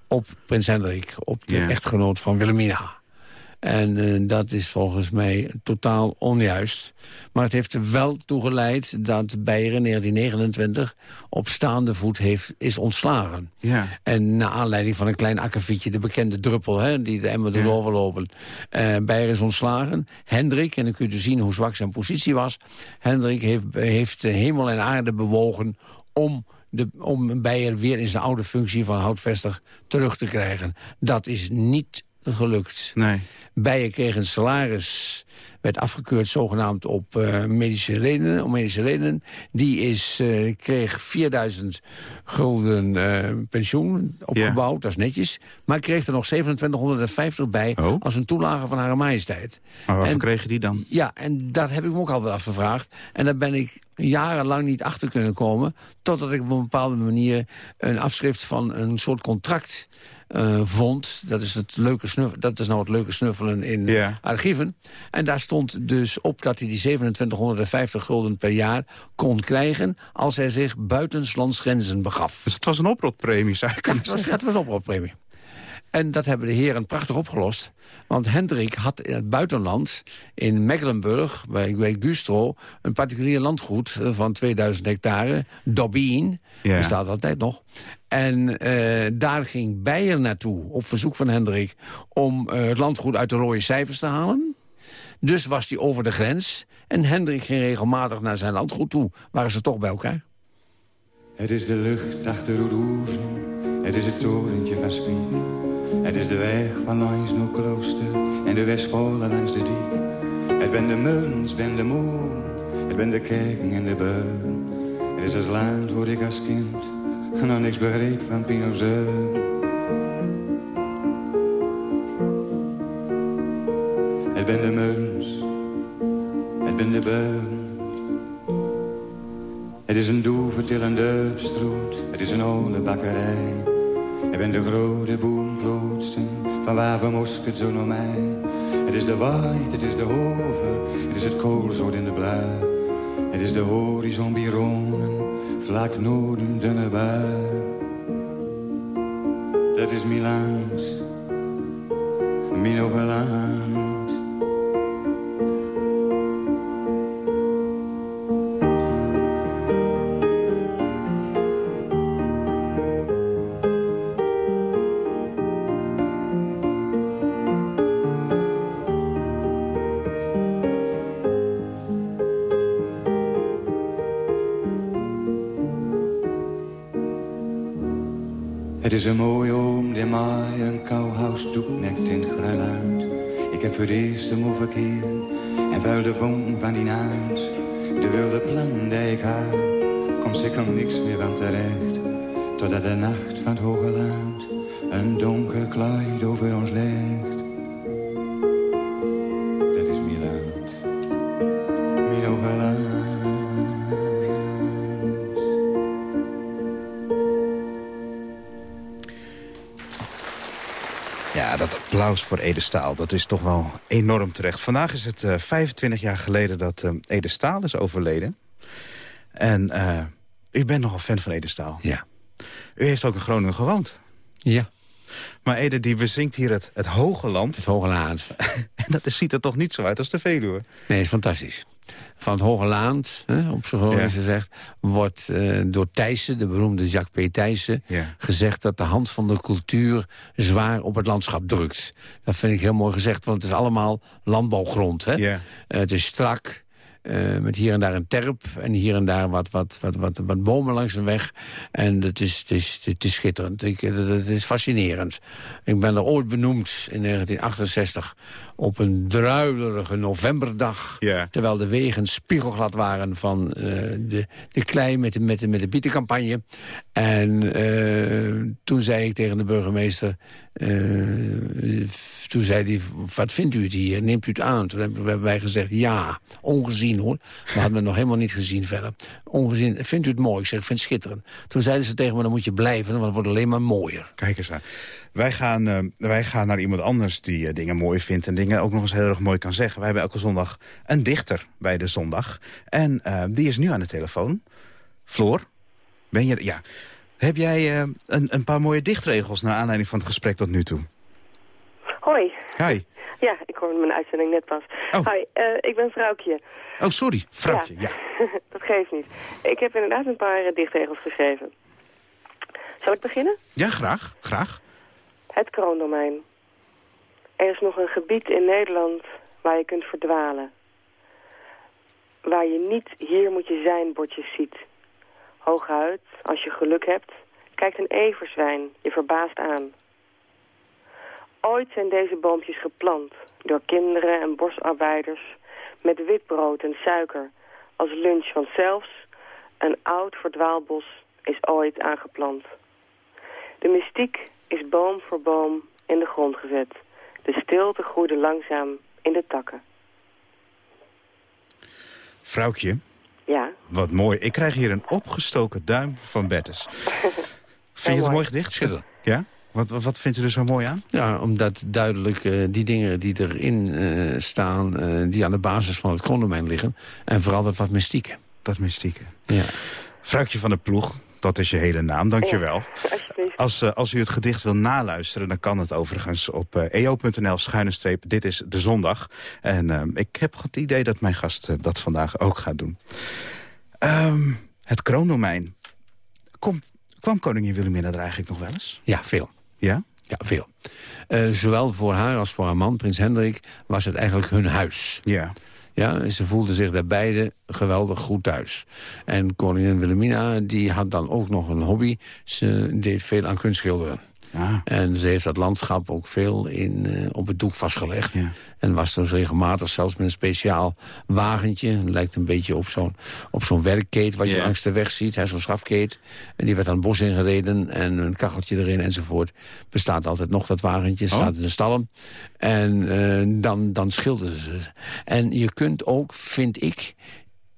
op prins Hendrik. Op de Ja. echtgenoot van Wilhelmina. En eh, dat is volgens mij totaal onjuist. Maar het heeft er wel toe geleid dat Beijer in 1929 op staande voet heeft, is ontslagen. Ja. En naar aanleiding van een klein akkefietje, de bekende druppel... Hè, die de emmer doet Ja. overlopen. Eh Beijer is ontslagen. Hendrik, en dan kun je dus zien hoe zwak zijn positie was... Hendrik heeft, heeft hemel en aarde bewogen om... De, om Beijer weer in zijn oude functie van houtvester terug te krijgen. Dat is niet gelukt. Nee. Beijer kreeg een salaris, werd afgekeurd zogenaamd op eh, medische redenen. Om medische redenen. Die is, eh, kreeg 4000 gulden eh, pensioen opgebouwd, dat is netjes. Maar kreeg er nog 2750 bij Oh. als een toelage van Hare Majesteit. Maar waarvoor En- kreeg je die dan? Ja, en dat heb ik me ook al wel afgevraagd. En daar ben ik jarenlang niet achter kunnen komen... totdat ik op een bepaalde manier een afschrift van een soort contract vond. Dat is, het leuke snuff, dat is nou het leuke snuffelen in Ja. archieven. En daar stond dus op dat hij die 2750 gulden per jaar kon krijgen... als hij zich buitenslands grenzen begaf. Dus het was een oprotpremie, zou je Ja, dat was, dat was oproeppremie. En dat hebben de heren prachtig opgelost. Want Hendrik had in het buitenland, in Mecklenburg, bij, bij Gustro... een particulier landgoed eh, van 2000 hectare, Dobbien. Ja. Bestaat altijd nog. En eh, daar ging Beijer naartoe, op verzoek van Hendrik... om eh, het landgoed uit de rode cijfers te halen. Dus was hij over de grens. En Hendrik ging regelmatig naar zijn landgoed toe. Waren ze toch bij elkaar? Het is de lucht achter Roeroezen, het is het torentje van Spiek. Het is de weg van langs klooster en de Westpolen langs de diek. Het ben de muns, ben de moer, het ben de kerken en de beun. Het is het land waar ik als kind nog niks begreep van Pinozeun. Het ben de muns, het ben de beun. Het is een doevertillende stroot, het is een oude bakkerij. Het ben de grote boomplotsen, van waar we mosket zo naar mij. Het is de waait, het is de hover, het is het koolzoot in de blauw. Het is de horizon bironen, vlak noorden dunne bui. Dat is Milaans, mijn is een mooie oom die mij een kouhuis toeknekt in Grunland. Ik heb voor het eerst hem en vuil de vonk van die naad. De wilde plan die ik had, komt zeker niks meer van terecht. Totdat de nacht van het hoge land een donker kleid over ons legt. Applaus voor Ede Staal, dat is toch wel enorm terecht. Vandaag is het eh 25 jaar geleden dat eh, Ede Staal is overleden. En eh, u bent nogal fan van Ede Staal. Ja. U heeft ook in Groningen gewoond. Ja. Maar Ede, die bezinkt hier het, het Hoge Land. Het Hoge Land. en dat is- ziet er toch niet zo uit als de Veluwe. Nee, is fantastisch. Van het Hoge Laand, hè, op zijn Gronings Ja. gezegd... wordt eh, door Thijssen, de beroemde Jacques P. Thijssen... Ja. gezegd dat de hand van de cultuur zwaar op het landschap drukt. Dat vind ik heel mooi gezegd, want het is allemaal landbouwgrond. Hè? Ja. Het is strak, eh, met hier en daar een terp... en hier en daar wat, wat, wat, wat, wat bomen langs de weg. En het is, het is, het is schitterend. Ik, het, het is fascinerend. Ik ben er ooit benoemd in 1968 op een druilerige novemberdag... Ja. terwijl de wegen spiegelglad waren van eh, de, de klei met de, met de, met de bietencampagne. En eh, toen zei ik tegen de burgemeester... eh, toen zei hij, wat vindt u het hier? Neemt u het aan? Toen hebben wij gezegd, ja, ongezien hoor. We hadden het nog helemaal niet gezien verder. Ongezien, vindt u het mooi? Ik zeg, ik vind het schitterend. Toen zeiden ze tegen me, dan moet je blijven, want het wordt alleen maar mooier. Kijk eens aan. Wij gaan, wij gaan naar iemand anders die dingen mooi vindt... en dingen ook nog eens heel erg mooi kan zeggen. Wij hebben elke zondag een dichter bij de zondag. En eh, die is nu aan de telefoon. Floor, ben je... Ja. Heb jij eh, een, een paar mooie dichtregels... naar aanleiding van het gesprek tot nu toe? Hoi. Hi. Ja, ik hoorde mijn uitzending net pas. Oh. Hoi, eh, ik ben Vrouwtje. Oh, sorry. Vrouwtje, ja. dat geeft niet. Ik heb inderdaad een paar dichtregels geschreven. Zal ik beginnen? Ja, graag. Graag. Het kroondomein. Er is nog een gebied in Nederland waar je kunt verdwalen. Waar je niet hier moet je zijn bordjes ziet. Hooguit, als je geluk hebt, kijkt een everzwijn je verbaasd aan. Ooit zijn deze boompjes geplant door kinderen en bosarbeiders met witbrood en suiker als lunch, want zelfs een oud verdwaalbos is ooit aangeplant. De mystiek is boom voor boom in de grond gezet. De stilte groeide langzaam in de takken. Vrouwtje, Ja, wat mooi. Ik krijg hier een opgestoken duim van Bertus. Vind je het een mooi gedicht? Schitterend. Ja? Wat, wat, vindt u er zo mooi aan? Ja, omdat duidelijk eh, die dingen die erin eh, staan... eh, die aan de basis van het kroondomein liggen... en vooral dat wat mystieke. Dat mystieke. Ja. Vrouwtje van de Ploeg, dat is je hele naam, dankjewel. Als, eh, als u het gedicht wil naluisteren, dan kan het overigens op eh, eo.nl schuine streep. Dit is de zondag. En eh, ik heb het idee dat mijn gast dat vandaag ook gaat doen. Ehm, het kroondomein. Komt, kwam koningin Wilhelmina er eigenlijk nog wel eens? Ja, veel. Ja? Ja, veel. Eh, zowel voor haar als voor haar man, prins Hendrik, was het eigenlijk hun huis. Ja. Ja, ze voelden zich daar beide geweldig goed thuis. En koningin Wilhelmina die had dan ook nog een hobby. Ze deed veel aan kunstschilderen. En ze heeft dat landschap ook veel in, eh, op het doek vastgelegd. En was dus regelmatig zelfs met een speciaal wagentje. Lijkt een beetje op zo'n op zo'n werkkeet wat je langs de weg ziet. Zo'n schafkeet. En die werd aan het bos ingereden en een kacheltje erin enzovoort. Bestaat altijd nog dat wagentje, staat in de stallen. En eh, dan, dan schilderden ze. En je kunt ook, vind ik...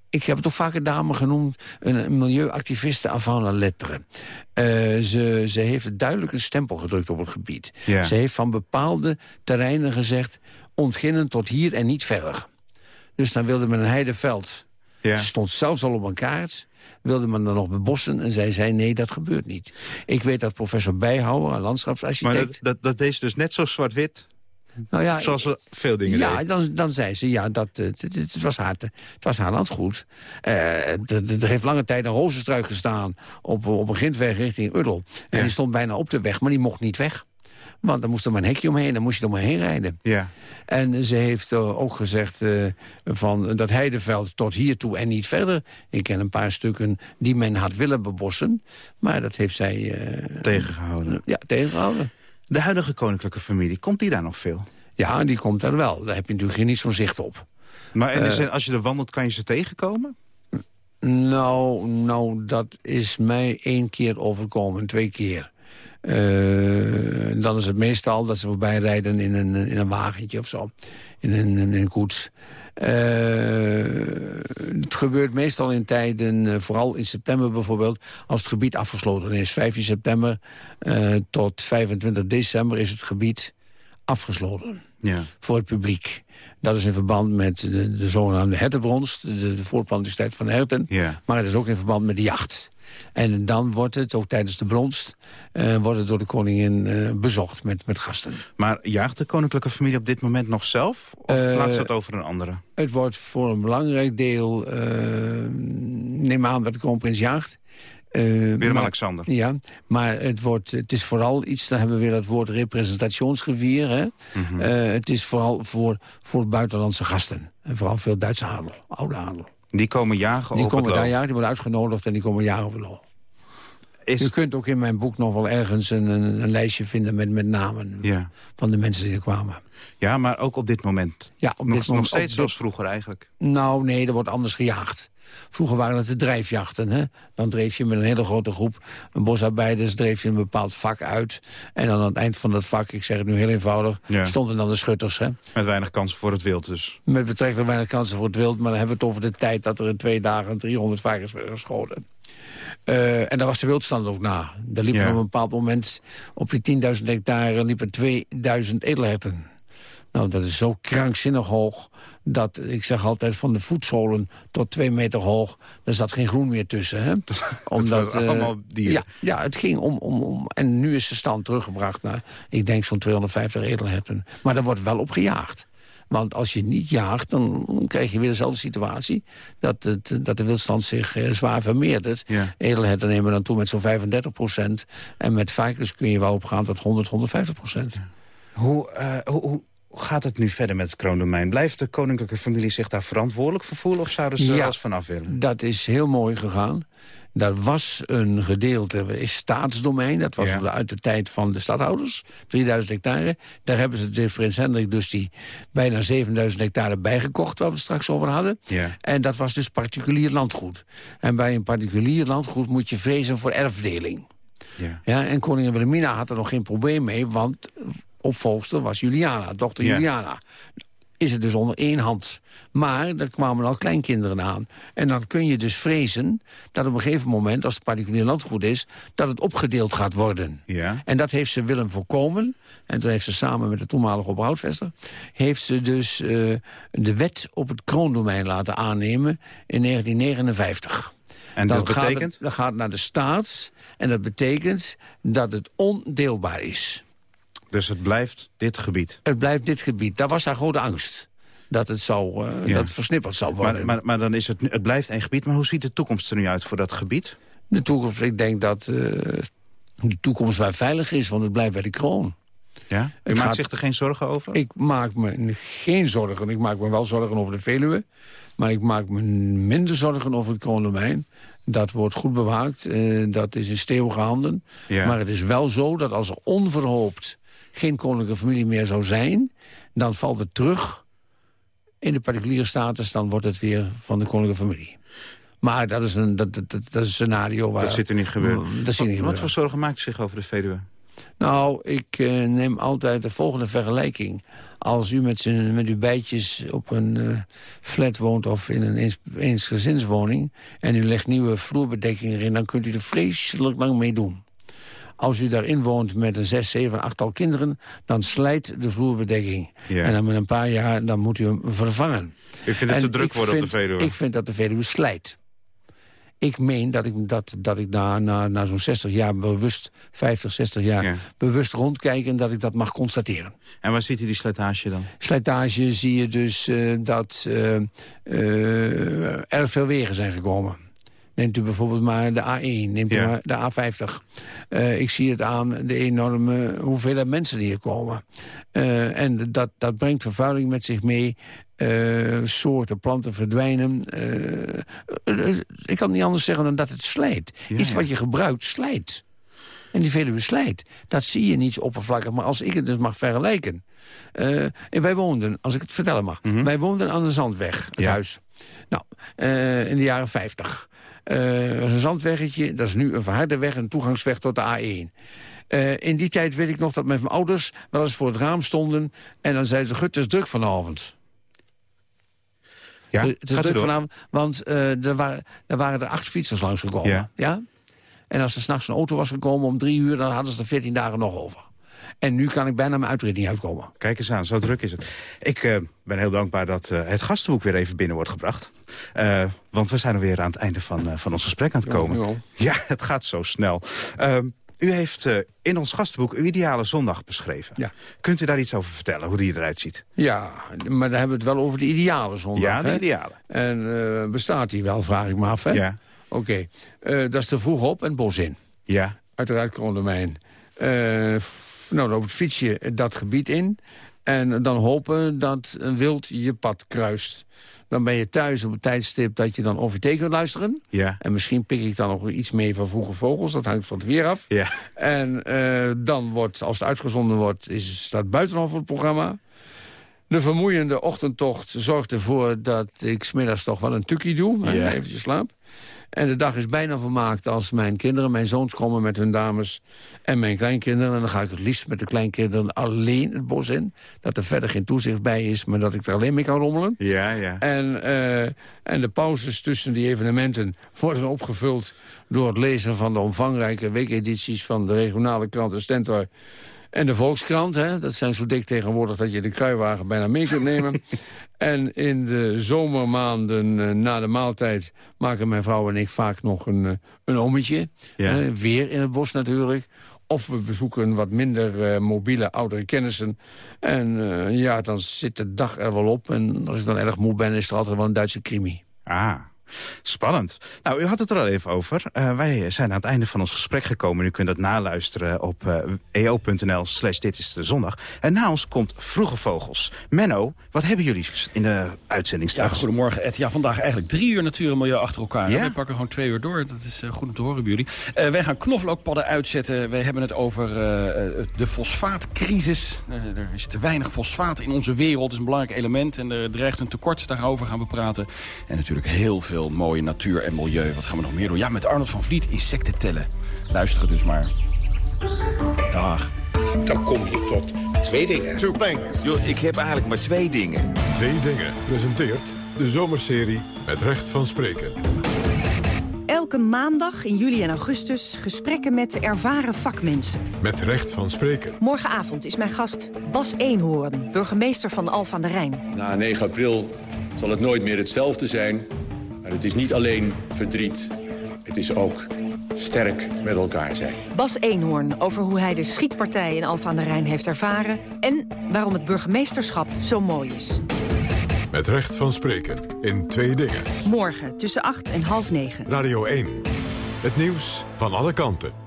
Ik heb het toch vaker dame genoemd, een milieuactiviste avant la lettre. Eh, ze, ze heeft duidelijk een stempel gedrukt op het gebied. Ja. Ze heeft van bepaalde terreinen gezegd... ontginnen tot hier en niet verder. Dus dan wilde men een heideveld. Ja. stond zelfs al op een kaart. Wilde men dan nog bebossen en zij zei nee, dat gebeurt niet. Ik weet dat professor Bijhouwer, een Maar landschapsarchitect... dat, dat, dat deed ze dus net zo zwart-wit, nou ja, zoals ze veel dingen ja, deed. dan, dan zei ze, ja, dat, eh, het, het, was, haar, het was haar landgoed. Eh, d- d- er heeft lange tijd een rozenstruik gestaan op, op een grindweg richting Uddel. En Ja. die stond bijna op de weg, maar die mocht niet weg. Want dan moest er maar een hekje omheen, dan moest je er maar heen rijden. Ja. En ze heeft eh, ook gezegd eh, van dat heideveld tot hiertoe en niet verder. Ik ken een paar stukken die men had willen bebossen. Maar dat heeft zij... eh, Tegengehouden. ja, tegengehouden. De huidige koninklijke familie, komt die daar nog veel? Ja, die komt daar wel. Daar heb je natuurlijk niet zo'n zicht op. Maar en Eh, is als je er wandelt, kan je ze tegenkomen? Nou, nou, dat is mij één keer overkomen, twee keer. Eh, dan is het meestal dat ze voorbij rijden in een, in een wagentje of zo. In een, in een koets. Eh, het gebeurt meestal in tijden, eh, vooral in september bijvoorbeeld... als het gebied afgesloten is. 15 september eh, tot 25 december is het gebied afgesloten Ja. voor het publiek. Dat is in verband met de, de zogenaamde hertenbronst, de, de voortplantingstijd van herten. Ja. Maar het is ook in verband met de jacht. En dan wordt het, ook tijdens de bronst, eh, wordt het door de koningin eh, bezocht met, met gasten. Maar jaagt de koninklijke familie op dit moment nog zelf? Of Eh, laat ze het over een andere? Het wordt voor een belangrijk deel, neem aan dat de kroonprins jaagt. Eh, Willem-Alexander. Ja, maar het, wordt, het is vooral iets, dan hebben we weer dat woord representationsgevier. Hè? Mhm. Het is vooral voor, voor buitenlandse gasten. En vooral veel Duitse adel, oude adel. Die komen jagen Die op komen daar jagen, die worden uitgenodigd en die komen jagen op het. Is- Je kunt ook in mijn boek nog wel ergens een, een, een lijstje vinden met, met namen Ja. van de mensen die er kwamen. Ja, maar ook op dit moment. Ja, op nog, dit moment- nog steeds zoals dit- vroeger eigenlijk. Nou, nee, er wordt anders gejaagd. Vroeger waren het de drijfjachten. Hè? Dan dreef je met een hele grote groep bosarbeiders... dreef je een bepaald vak uit. En dan aan het eind van dat vak, ik zeg het nu heel eenvoudig... Ja. stonden dan de schutters. Hè? Met weinig kans voor het wild dus. Met betrekkelijk weinig kansen voor het wild. Maar dan hebben we het over de tijd dat er in twee dagen 300 varkens werden geschoten. Eh, en daar was de wildstand ook na. Daar liepen Ja. op een bepaald moment op die 10.000 hectare liepen 2000 edelherten. Nou, dat is zo krankzinnig hoog dat, ik zeg altijd, van de voetzolen tot twee meter hoog... er zat geen groen meer tussen. Hè? waren eh, allemaal dieren. Ja, ja, het ging om, om, om... En nu is de stand teruggebracht naar, ik denk, zo'n 250 edelherten. Maar daar wordt wel op gejaagd. Want als je niet jaagt, dan krijg je weer dezelfde situatie... dat, het, dat de wildstand zich eh, zwaar vermeerdert. Ja. Edelherten nemen dan toe met zo'n 35 procent. En met varkens kun je wel opgaan tot 100, 150 procent. Hoe, eh, hoe, hoe gaat het nu verder met het kroondomein? Blijft de koninklijke familie zich daar verantwoordelijk voor voelen... of zouden ze er Ja. als vanaf willen? Dat is heel mooi gegaan. Daar was een gedeelte, is staatsdomein. Dat was Ja. uit de tijd van de stadhouders. 3000 hectare. Daar hebben ze de prins Hendrik dus die bijna 7000 hectare bijgekocht... waar we het straks over hadden. Ja. En dat was dus particulier landgoed. En bij een particulier landgoed moet je vrezen voor erfdeling. Ja. Ja, en koningin Wilhelmina had er nog geen probleem mee... want opvolgster was Juliana, dochter Ja. Juliana. Is het dus onder één hand. Maar er kwamen al kleinkinderen aan. En dan kun je dus vrezen dat op een gegeven moment... als het particulier landgoed is, dat het opgedeeld gaat worden. Ja. En dat heeft ze willen voorkomen. En toen heeft ze samen met de toenmalige ophoutvester... heeft ze dus eh, de wet op het kroondomein laten aannemen in 1959. En dat gaat betekent? het- dat gaat naar de staat. En dat betekent dat het ondeelbaar is. Dus het blijft dit gebied. Het blijft dit gebied. Daar was haar grote angst. Dat het, zou, eh, Ja. dat het versnipperd zou worden. Maar, maar, maar dan is het, het blijft één gebied. Maar hoe ziet de toekomst er nu uit voor dat gebied? De toekomst, ik denk dat eh, de toekomst waar veilig is. Want het blijft bij de kroon. Ja? U maakt gaat- zich er geen zorgen over? Ik maak me geen zorgen. Ik maak me wel zorgen over de Veluwe. Maar ik maak me minder zorgen over het kroondomein. Dat wordt goed bewaakt. eh, dat is in stevige handen. Ja. Maar het is wel zo dat als er onverhoopt geen koninklijke familie meer zou zijn... dan valt het terug in de particuliere status. Dan wordt het weer van de koninklijke familie. Maar dat is een, dat, dat, dat, is een scenario waar... dat zit er niet gebeuren. Mm, Dat zit wat, niet wat voor zorgen maakt u zich over de Veluwe? Nou, ik eh, neem altijd de volgende vergelijking. Als u met, z'n- met uw bijtjes op een eh, flat woont of in een eens, eensgezinswoning... en u legt nieuwe vloerbedekking erin, dan kunt u er vreselijk lang mee doen. Als u daarin woont met een zes, zeven, achttal kinderen... dan slijt de vloerbedekking. Ja. En dan met een paar jaar dan moet u hem vervangen. U vindt het En te druk worden op de Veluwe? Ik vind dat de Veluwe slijt. Ik meen dat ik, dat, dat ik na, na, na zo'n 60 jaar bewust, 50, 60 jaar... Ja. bewust rondkijk en dat ik dat mag constateren. En waar ziet u die slijtage dan? Slijtage zie je dus eh, dat eh, er veel wegen zijn gekomen. Neemt u bijvoorbeeld maar de A1, neemt u maar de A50. Eh, ik zie het aan de enorme hoeveelheid mensen die hier komen. Eh, en dat, dat brengt vervuiling met zich mee. Eh, soorten, planten verdwijnen. Ik kan niet anders zeggen dan dat het slijt. Ja, Iets wat je gebruikt, slijt. En die Veluwe slijt. Dat zie je niet zo oppervlakkig. Maar als ik het dus mag vergelijken. en wij woonden, als ik het vertellen mag. Wij woonden aan de Zandweg, het Mhm. Ja. huis. Nou, in de jaren 50. Dat was een zandweggetje. Dat is nu een verharde weg, een toegangsweg tot de A1. Eh, in die tijd weet ik nog dat mijn ouders wel eens voor het raam stonden... en dan zeiden ze, gut, het is druk vanavond. Ja, het is druk vanavond, want eh, er, waren, er waren er acht fietsers langsgekomen. Ja. Ja. En als er s'nachts een auto was gekomen om drie uur... dan hadden ze er veertien dagen nog over. En nu kan ik bijna mijn uitrit niet uitkomen. Kijk eens aan, zo druk is het. Ik eh, ben heel dankbaar dat eh, het gastenboek weer even binnen wordt gebracht. Eh, want we zijn alweer aan het einde van, van ons gesprek aan het komen. Ja, Ja, het gaat zo snel. Ehm, u heeft in ons gastenboek uw ideale zondag beschreven. Ja. Kunt u daar iets over vertellen, hoe die eruit ziet? Ja, maar dan hebben we het wel over de ideale zondag. Ja, de hè? ideale. En bestaat die wel, vraag ik me af. Hè? Ja. Oké, dat is te vroeg op en bos in. Ja. Uiteraard Krondomein. Eh f- nou, dan op het fietsje dat gebied in. En dan hopen dat een wild je pad kruist. Dan ben je thuis op het tijdstip dat je dan OVT kunt luisteren. Ja. En misschien pik ik dan nog iets mee van vroege vogels. Dat hangt van het weer af. Ja. En eh, dan wordt, als het uitgezonden wordt, is, staat buitenaf het programma. De vermoeiende ochtendtocht zorgt ervoor dat ik smiddags toch wel een tukkie doe. Ja. Eventjes slaap. En de dag is bijna vermaakt als mijn kinderen, mijn zoons komen met hun dames en mijn kleinkinderen. En dan ga ik het liefst met de kleinkinderen alleen het bos in. Dat er verder geen toezicht bij is, maar dat ik er alleen mee kan rommelen. Ja, ja. En, eh, en de pauzes tussen die evenementen worden opgevuld... door het lezen van de omvangrijke weekedities... van de regionale krant Stentor en de Volkskrant. Hè. Dat zijn zo dik tegenwoordig dat je de kruiwagen bijna mee kunt nemen. en in de zomermaanden eh, na de maaltijd... maken mijn vrouw en ik vaak nog een, eh, een ommetje. Ja. hè, weer in het bos natuurlijk. Of we bezoeken wat minder eh, mobiele oudere kennissen. En eh, ja, dan zit de dag er wel op. En als ik dan erg moe ben, is er altijd wel een Duitse krimi. Ah, spannend. Nou, u had het er al even over. Eh, wij zijn aan het einde van ons gesprek gekomen. U kunt dat naluisteren op eh, eo.nl slash dit is de zondag. En na ons komt Vroege Vogels. Menno, wat hebben jullie in de uitzending Ja, straks? goedemorgen Ed. Ja, vandaag eigenlijk drie uur natuur en milieu achter elkaar. Ja? We pakken gewoon twee uur door. Dat is eh, goed om te horen bij jullie. Wij gaan knoflookpadden uitzetten. Wij hebben het over de fosfaatcrisis. Er is te weinig fosfaat in onze wereld. Dat is een belangrijk element. En er dreigt een tekort. Daarover gaan we praten. En natuurlijk heel veel mooie natuur en milieu. Wat gaan we nog meer doen? Ja, met Arnold van Vliet insecten tellen. Luisteren dus maar. Dag. Dan kom je tot twee dingen. Two things. Yo, ik heb eigenlijk maar twee dingen. Twee dingen presenteert de zomerserie Het Recht van Spreken. Elke maandag in juli en augustus gesprekken met ervaren vakmensen. Met Recht van Spreken. Morgenavond is mijn gast Bas Eenhoorn, burgemeester van Alphen aan de Rijn. Na 9 april zal het nooit meer hetzelfde zijn. Maar het is niet alleen verdriet. Het is ook sterk met elkaar zijn. Bas Eenhoorn over hoe hij de schietpartij in Alphen aan de Rijn heeft ervaren... en waarom het burgemeesterschap zo mooi is. Met Recht van Spreken. In twee dingen. Morgen tussen 8 en half 9. Radio 1. Het nieuws van alle kanten.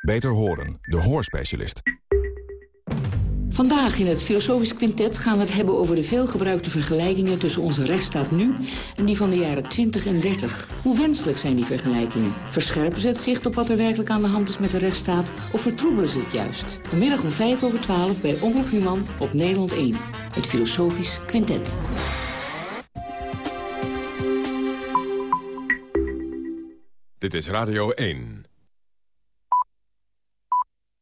Beter horen, de hoorspecialist. Vandaag in het Filosofisch Quintet gaan we het hebben over de veelgebruikte vergelijkingen tussen onze rechtsstaat nu en die van de jaren 20 en 30. Hoe wenselijk zijn die vergelijkingen? Verscherpen ze het zicht op wat er werkelijk aan de hand is met de rechtsstaat of vertroebelen ze het juist? Vanmiddag om 5 over 12 bij Omroep Human op Nederland 1. Het Filosofisch Quintet. Dit is Radio 1.